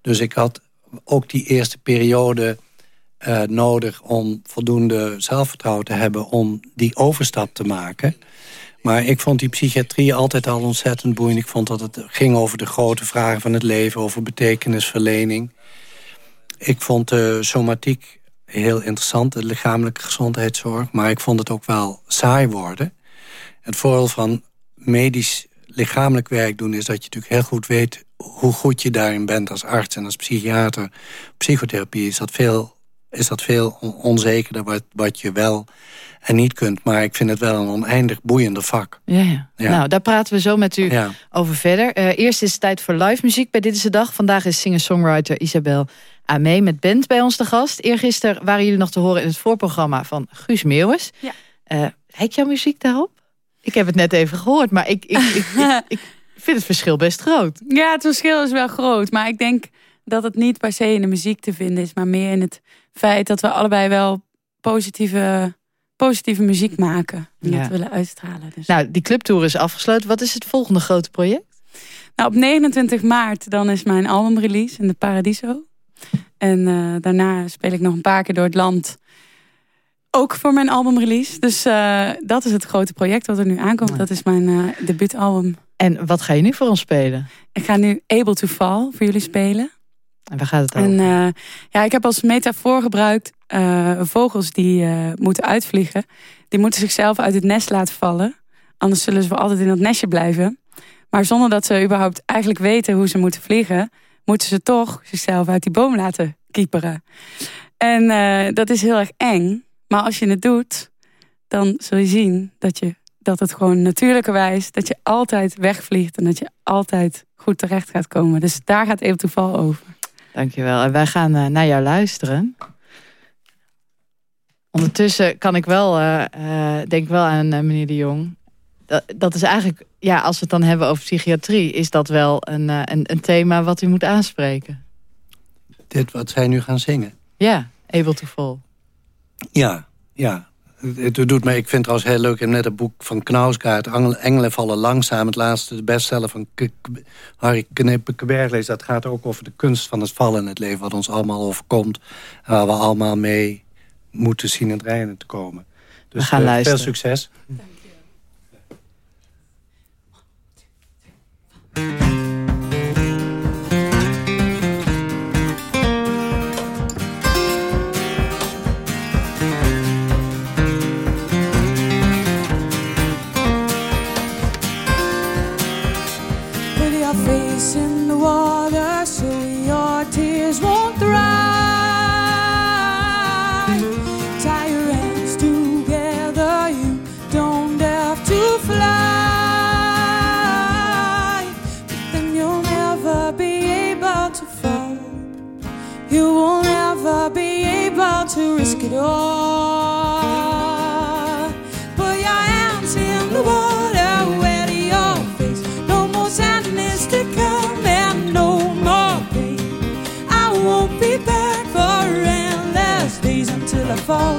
Dus ik had ook die eerste periode eh, nodig... om voldoende zelfvertrouwen te hebben... om die overstap te maken... Maar ik vond die psychiatrie altijd al ontzettend boeiend. Ik vond dat het ging over de grote vragen van het leven... over betekenisverlening. Ik vond de somatiek heel interessant, de lichamelijke gezondheidszorg. Maar ik vond het ook wel saai worden. Het voordeel van medisch lichamelijk werk doen... is dat je natuurlijk heel goed weet hoe goed je daarin bent als arts en als psychiater. Psychotherapie is dat veel, is dat veel on- onzekerder wat, wat je wel en niet kunt. Maar ik vind het wel een oneindig boeiende vak. Ja, ja. Ja. Nou, daar praten we zo met u Ja. over verder. Eh, eerst is het tijd voor live muziek bij Dit is de Dag. Vandaag is singer-songwriter Isabel Amee met band bij ons te gast. Eergisteren waren jullie nog te horen in het voorprogramma van Guus Meeuwis. Ja. Eh, lijkt jouw muziek daarop? Ik heb het net even gehoord, maar ik, ik, ik, ik, ik vind het verschil best groot. Ja, het verschil is wel groot. Maar ik denk dat het niet per se in de muziek te vinden is. Maar meer in het feit dat we allebei wel positieve, positieve muziek maken. En Ja. dat willen uitstralen. Dus. Nou, die clubtour is afgesloten. Wat is het volgende grote project? Nou, op 29 maart dan is mijn albumrelease in de Paradiso. En eh, daarna speel ik nog een paar keer door het land. Ook voor mijn albumrelease. Dus eh, dat is het grote project wat er nu aankomt. Dat is mijn eh debuutalbum. En wat ga je nu voor ons spelen? Ik ga nu Able to Fall voor jullie spelen. En waar gaat het over? En eh, ja, ik heb als metafoor gebruikt eh, vogels die eh, moeten uitvliegen. Die moeten zichzelf uit het nest laten vallen. Anders zullen ze wel altijd in dat nestje blijven. Maar zonder dat ze überhaupt eigenlijk weten hoe ze moeten vliegen... moeten ze toch zichzelf uit die boom laten kieperen. En dat is heel erg eng. Maar als je het doet, dan zul je zien dat, je, dat het gewoon natuurlijkerwijs... dat je altijd wegvliegt en dat je altijd goed terecht gaat komen. Dus daar gaat even toeval over. Dankjewel. En wij gaan eh, naar jou luisteren. Ondertussen kan ik wel, eh, eh, denk wel aan meneer de Jong. Dat, dat is eigenlijk, ja, als we het dan hebben over psychiatrie... is dat wel een, een, een thema wat u moet aanspreken. Dit wat zij nu gaan zingen. Ja, able to fall. Ja, ja. Het, het doet mij, ik vind het trouwens heel leuk. Ik heb net een boek van Knausgaard. Engelen, Engelen vallen langzaam. Het laatste, de bestseller van K- K- Harry Knippenberg leest. Dat gaat ook over de kunst van het vallen in het leven. Wat ons allemaal overkomt. En waar we allemaal mee moeten zien in het reinen te komen. Dus We gaan eh, luisteren. veel succes. Thank fall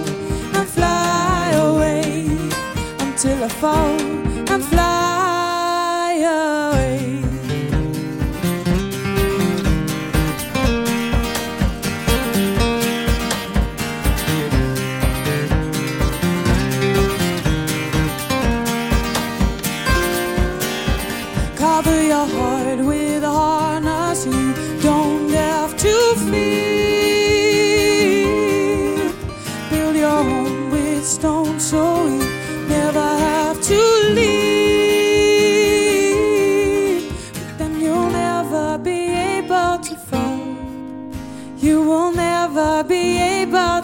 and fly away. Until I fall and fly away.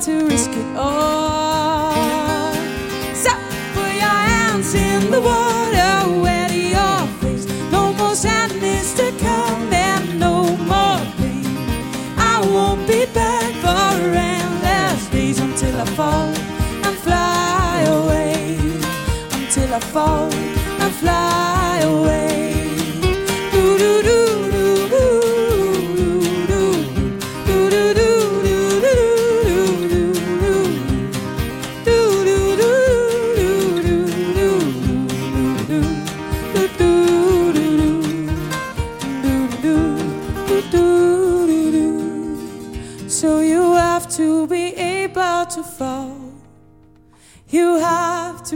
To risk it all. So put your hands in the water, wet your face. No more sadness to come and no more pain. I won't be back for endless days until I fall and fly away. Until I fall and fly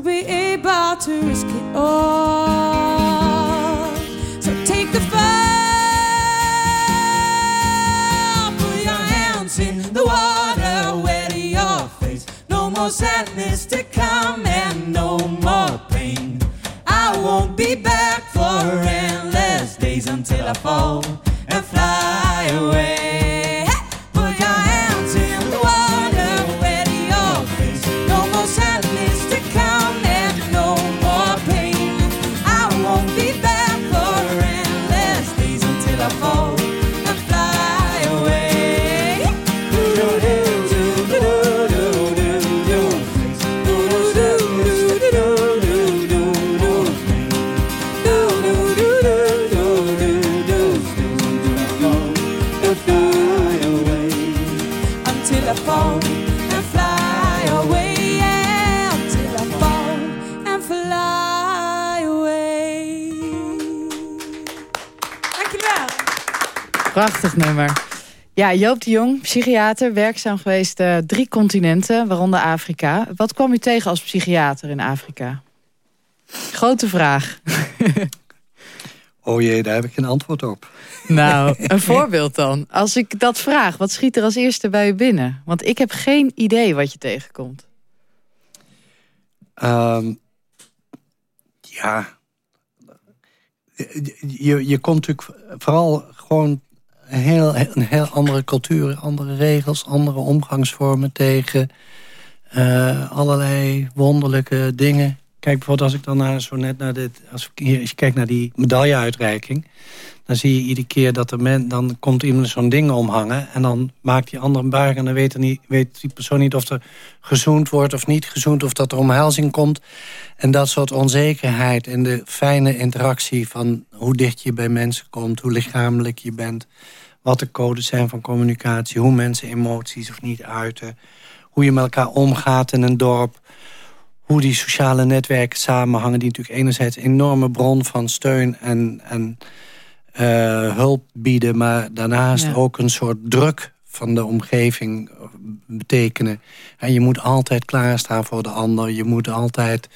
be able to risk it all. So take the fall. Put your hands in the water, wet your face. No more sadness to come and no more pain. I won't be back for endless days until I fall Prachtig nummer. Ja, Joop de Jong, psychiater, werkzaam geweest uh, drie continenten, waaronder Afrika. Wat kwam u tegen als psychiater in Afrika? Grote vraag. Oh jee, daar heb ik geen antwoord op. Nou, een voorbeeld dan. Als ik dat vraag, wat schiet er als eerste bij u binnen? Want ik heb geen idee wat je tegenkomt. Um, ja, je, je komt natuurlijk vooral gewoon een heel, een heel andere cultuur, andere regels, andere omgangsvormen tegen. Uh, allerlei wonderlijke dingen. Kijk bijvoorbeeld als ik dan naar, zo net naar dit, als, hier, als je kijkt naar die medailleuitreiking, dan zie je iedere keer dat er men, dan komt iemand zo'n ding omhangen en dan maakt die ander een buig en dan weet, niet, weet die persoon niet of er gezoend wordt of niet gezoend, of dat er omhelzing komt. En dat soort onzekerheid en de fijne interactie van hoe dicht je bij mensen komt, hoe lichamelijk je bent, wat de codes zijn van communicatie, hoe mensen emoties of niet uiten, hoe je met elkaar omgaat in een dorp hoe die sociale netwerken samenhangen... die natuurlijk enerzijds een enorme bron van steun en, en uh, hulp bieden... maar daarnaast ja. ook een soort druk van de omgeving betekenen. En je moet altijd klaarstaan voor de ander. Je moet altijd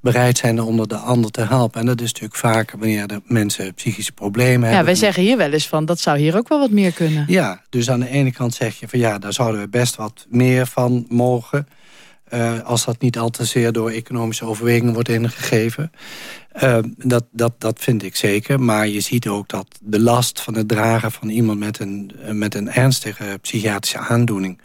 bereid zijn om de ander te helpen. En dat is natuurlijk vaak wanneer de mensen psychische problemen ja, hebben. Ja, wij zeggen hier wel eens van, dat zou hier ook wel wat meer kunnen. Ja, dus aan de ene kant zeg je van ja, daar zouden we best wat meer van mogen... Uh, als dat niet al te zeer door economische overwegingen wordt ingegeven. Uh, dat, dat, dat vind ik zeker. Maar je ziet ook dat de last van het dragen van iemand met een, met een ernstige psychiatrische aandoening...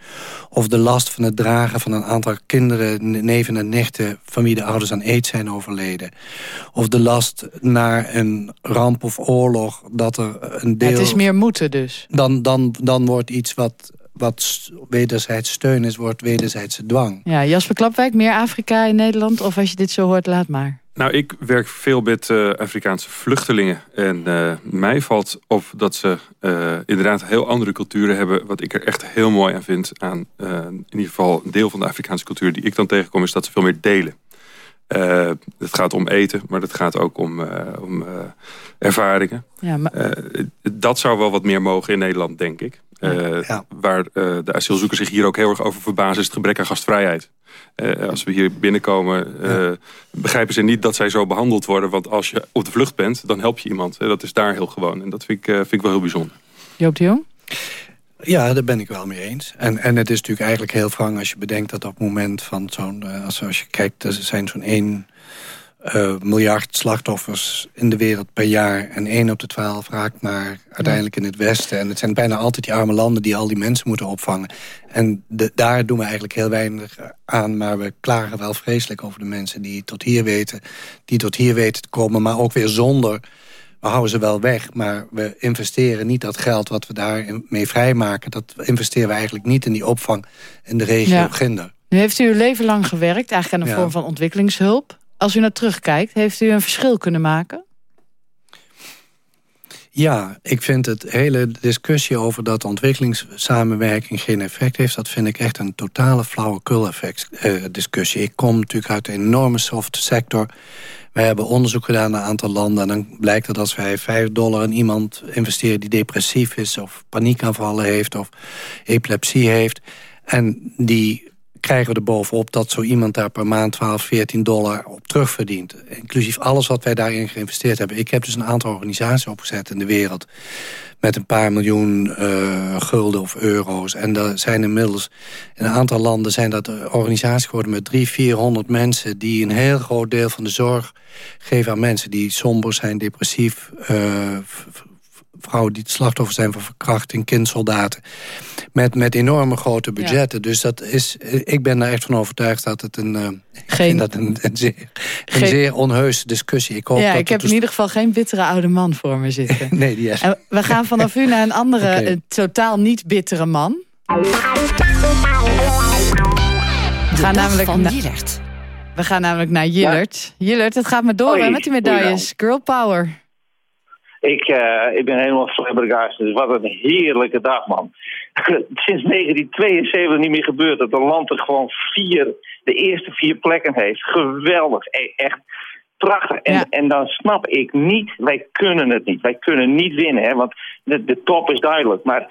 of de last van het dragen van een aantal kinderen, neven en nichten... van wie de ouders aan aids zijn overleden. Of de last naar een ramp of oorlog dat er een deel... Het is meer moeten dus. Dan, dan, dan wordt iets wat wat wederzijds steun is, wordt wederzijdse dwang. Ja, Jasper Klapwijk, meer Afrika in Nederland? Of als je dit zo hoort, laat maar. Nou, ik werk veel met uh, Afrikaanse vluchtelingen. En uh, mij valt op dat ze uh, inderdaad heel andere culturen hebben. Wat ik er echt heel mooi aan vind. Aan in ieder geval een deel van de Afrikaanse cultuur die ik dan tegenkom... is dat ze veel meer delen. Het gaat om eten, maar het gaat ook om, om ervaringen. Ja, maar... dat zou wel wat meer mogen in Nederland, denk ik. Ja. Waar de asielzoekers zich hier ook heel erg over verbazen... is het gebrek aan gastvrijheid. Uh, als we hier binnenkomen, uh, begrijpen ze niet dat zij zo behandeld worden. Want als je op de vlucht bent, dan help je iemand. dat is daar heel gewoon. En dat vind ik, uh, vind ik wel heel bijzonder. Joop de Jong? Ja, daar ben ik wel mee eens. En, en het is natuurlijk eigenlijk heel wrang als je bedenkt dat op het moment van zo'n... Als, als je kijkt, er zijn zo'n één uh, miljard slachtoffers in de wereld per jaar. En 1 op de 12 raakt maar uiteindelijk in het Westen. En het zijn bijna altijd die arme landen die al die mensen moeten opvangen. En de, daar doen we eigenlijk heel weinig aan. Maar we klagen wel vreselijk over de mensen die tot hier weten. Die tot hier weten te komen, maar ook weer zonder... We houden ze wel weg, maar we investeren niet dat geld wat we daarmee vrijmaken. Dat investeren we eigenlijk niet in die opvang in de regio ja. Ginder. Nu heeft u uw leven lang gewerkt, eigenlijk aan een vorm van ontwikkelingshulp. Als u naar terugkijkt, heeft u een verschil kunnen maken? Ja, ik vind het hele discussie over dat ontwikkelingssamenwerking geen effect heeft... dat vind ik echt een totale flauwekul effect eh, discussie. Ik kom natuurlijk uit een enorme soft sector. Wij hebben onderzoek gedaan naar een aantal landen... en dan blijkt dat als wij 5 dollar in iemand investeren die depressief is... of paniekaanvallen heeft of epilepsie heeft... en die krijgen we er bovenop dat zo iemand daar per maand 12, 14 dollar op terugverdient. Inclusief alles wat wij daarin geïnvesteerd hebben. Ik heb dus een aantal organisaties opgezet in de wereld met een paar miljoen uh, gulden of euro's. En er zijn inmiddels in een aantal landen zijn dat organisaties geworden met drie, 400 mensen die een heel groot deel van de zorg geven aan mensen die somber zijn, depressief, uh, vrouwen die het slachtoffer zijn van verkrachting, kindsoldaten. Met, met enorme grote budgetten. Dus dat is, ik ben er echt van overtuigd dat het een, uh, geen, dat een, een, zeer, een zeer onheus discussie. Ik, hoop ja, dat ik heb in ieder geval geen bittere oude man voor me zitten. nee, die is. En we gaan vanaf u naar een andere, een totaal niet bittere man. We gaan namelijk van Jillert. We gaan namelijk naar Jillert. Ja. Jillert, het gaat maar door met die medailles. Girl power. Ik, uh, ik ben helemaal flabbergasted. Wat een heerlijke dag, man. Sinds 1972 niet meer gebeurd dat een land er gewoon vier, de eerste vier plekken heeft. Geweldig. E echt prachtig. En, en dan snap ik niet, wij kunnen het niet. Wij kunnen niet winnen, hè, want de, de top is duidelijk. Maar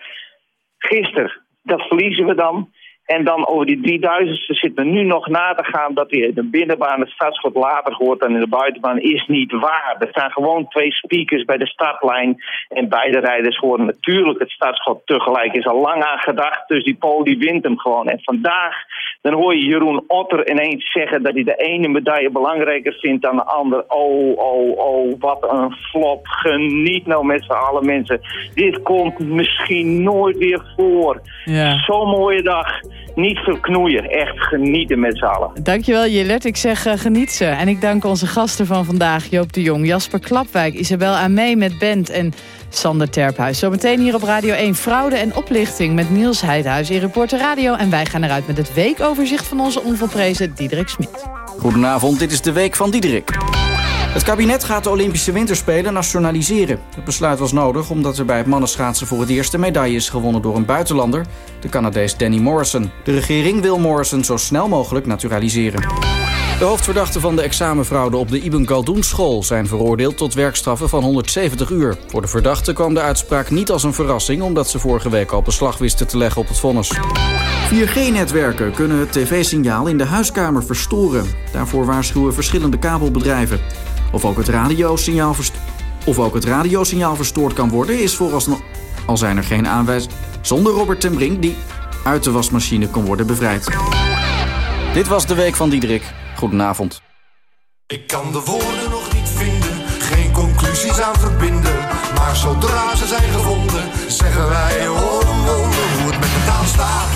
gisteren, dat verliezen we dan. En dan over die 3000ste zit men nu nog na te gaan dat hij de binnenbaan het startschot later hoort dan in de buitenbaan. Is niet waar. Er staan gewoon twee speakers bij de startlijn. En beide rijders horen natuurlijk het startschot tegelijk. Is al lang aan gedacht. Dus die poli wint hem gewoon. En vandaag dan hoor je Jeroen Otter ineens zeggen dat hij de ene medaille belangrijker vindt dan de andere. Oh, oh, oh, wat een flop. Geniet nou met z'n allen mensen. Dit komt misschien nooit weer voor. Ja. Zo'n mooie dag niet verknoeien. Echt genieten met z'n allen. Dankjewel Jillert. Ik zeg uh, geniet ze. En ik dank onze gasten van vandaag. Joop de Jong, Jasper Klapwijk, Isabel Amee met Bent en Sander Terphuis. Zometeen hier op Radio 1 fraude en oplichting met Niels Heidhuis in Reporter Radio. En wij gaan eruit met het weekoverzicht van onze onvolprezen Diederik Smit. Goedenavond, dit is de Week van Diederik. Het kabinet gaat de Olympische Winterspelen nationaliseren. Het besluit was nodig omdat er bij het mannenschaatsen voor het eerst een medaille is gewonnen door een buitenlander, de Canadees Danny Morrison. De regering wil Morrison zo snel mogelijk naturaliseren. De hoofdverdachten van de examenfraude op de Ibn Galdoen school zijn veroordeeld tot werkstraffen van 170 uur. Voor de verdachten kwam de uitspraak niet als een verrassing omdat ze vorige week al beslag wisten te leggen op het vonnis. 4G-netwerken kunnen het tv-signaal in de huiskamer verstoren. Daarvoor waarschuwen verschillende kabelbedrijven. Of ook het radiosignaal, of ook het radiosignaal verstoord kan worden is vooralsnog... al zijn er geen aanwijzingen zonder Robert ten Brink die uit de wasmachine kon worden bevrijd. Dit was de Week van Diederik. Goedenavond. Ik kan de woorden nog niet vinden, geen conclusies aan verbinden. Maar zodra ze zijn gevonden, zeggen wij oh, oh, oh hoe het met de taal staat.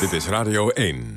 Dit is Radio 1.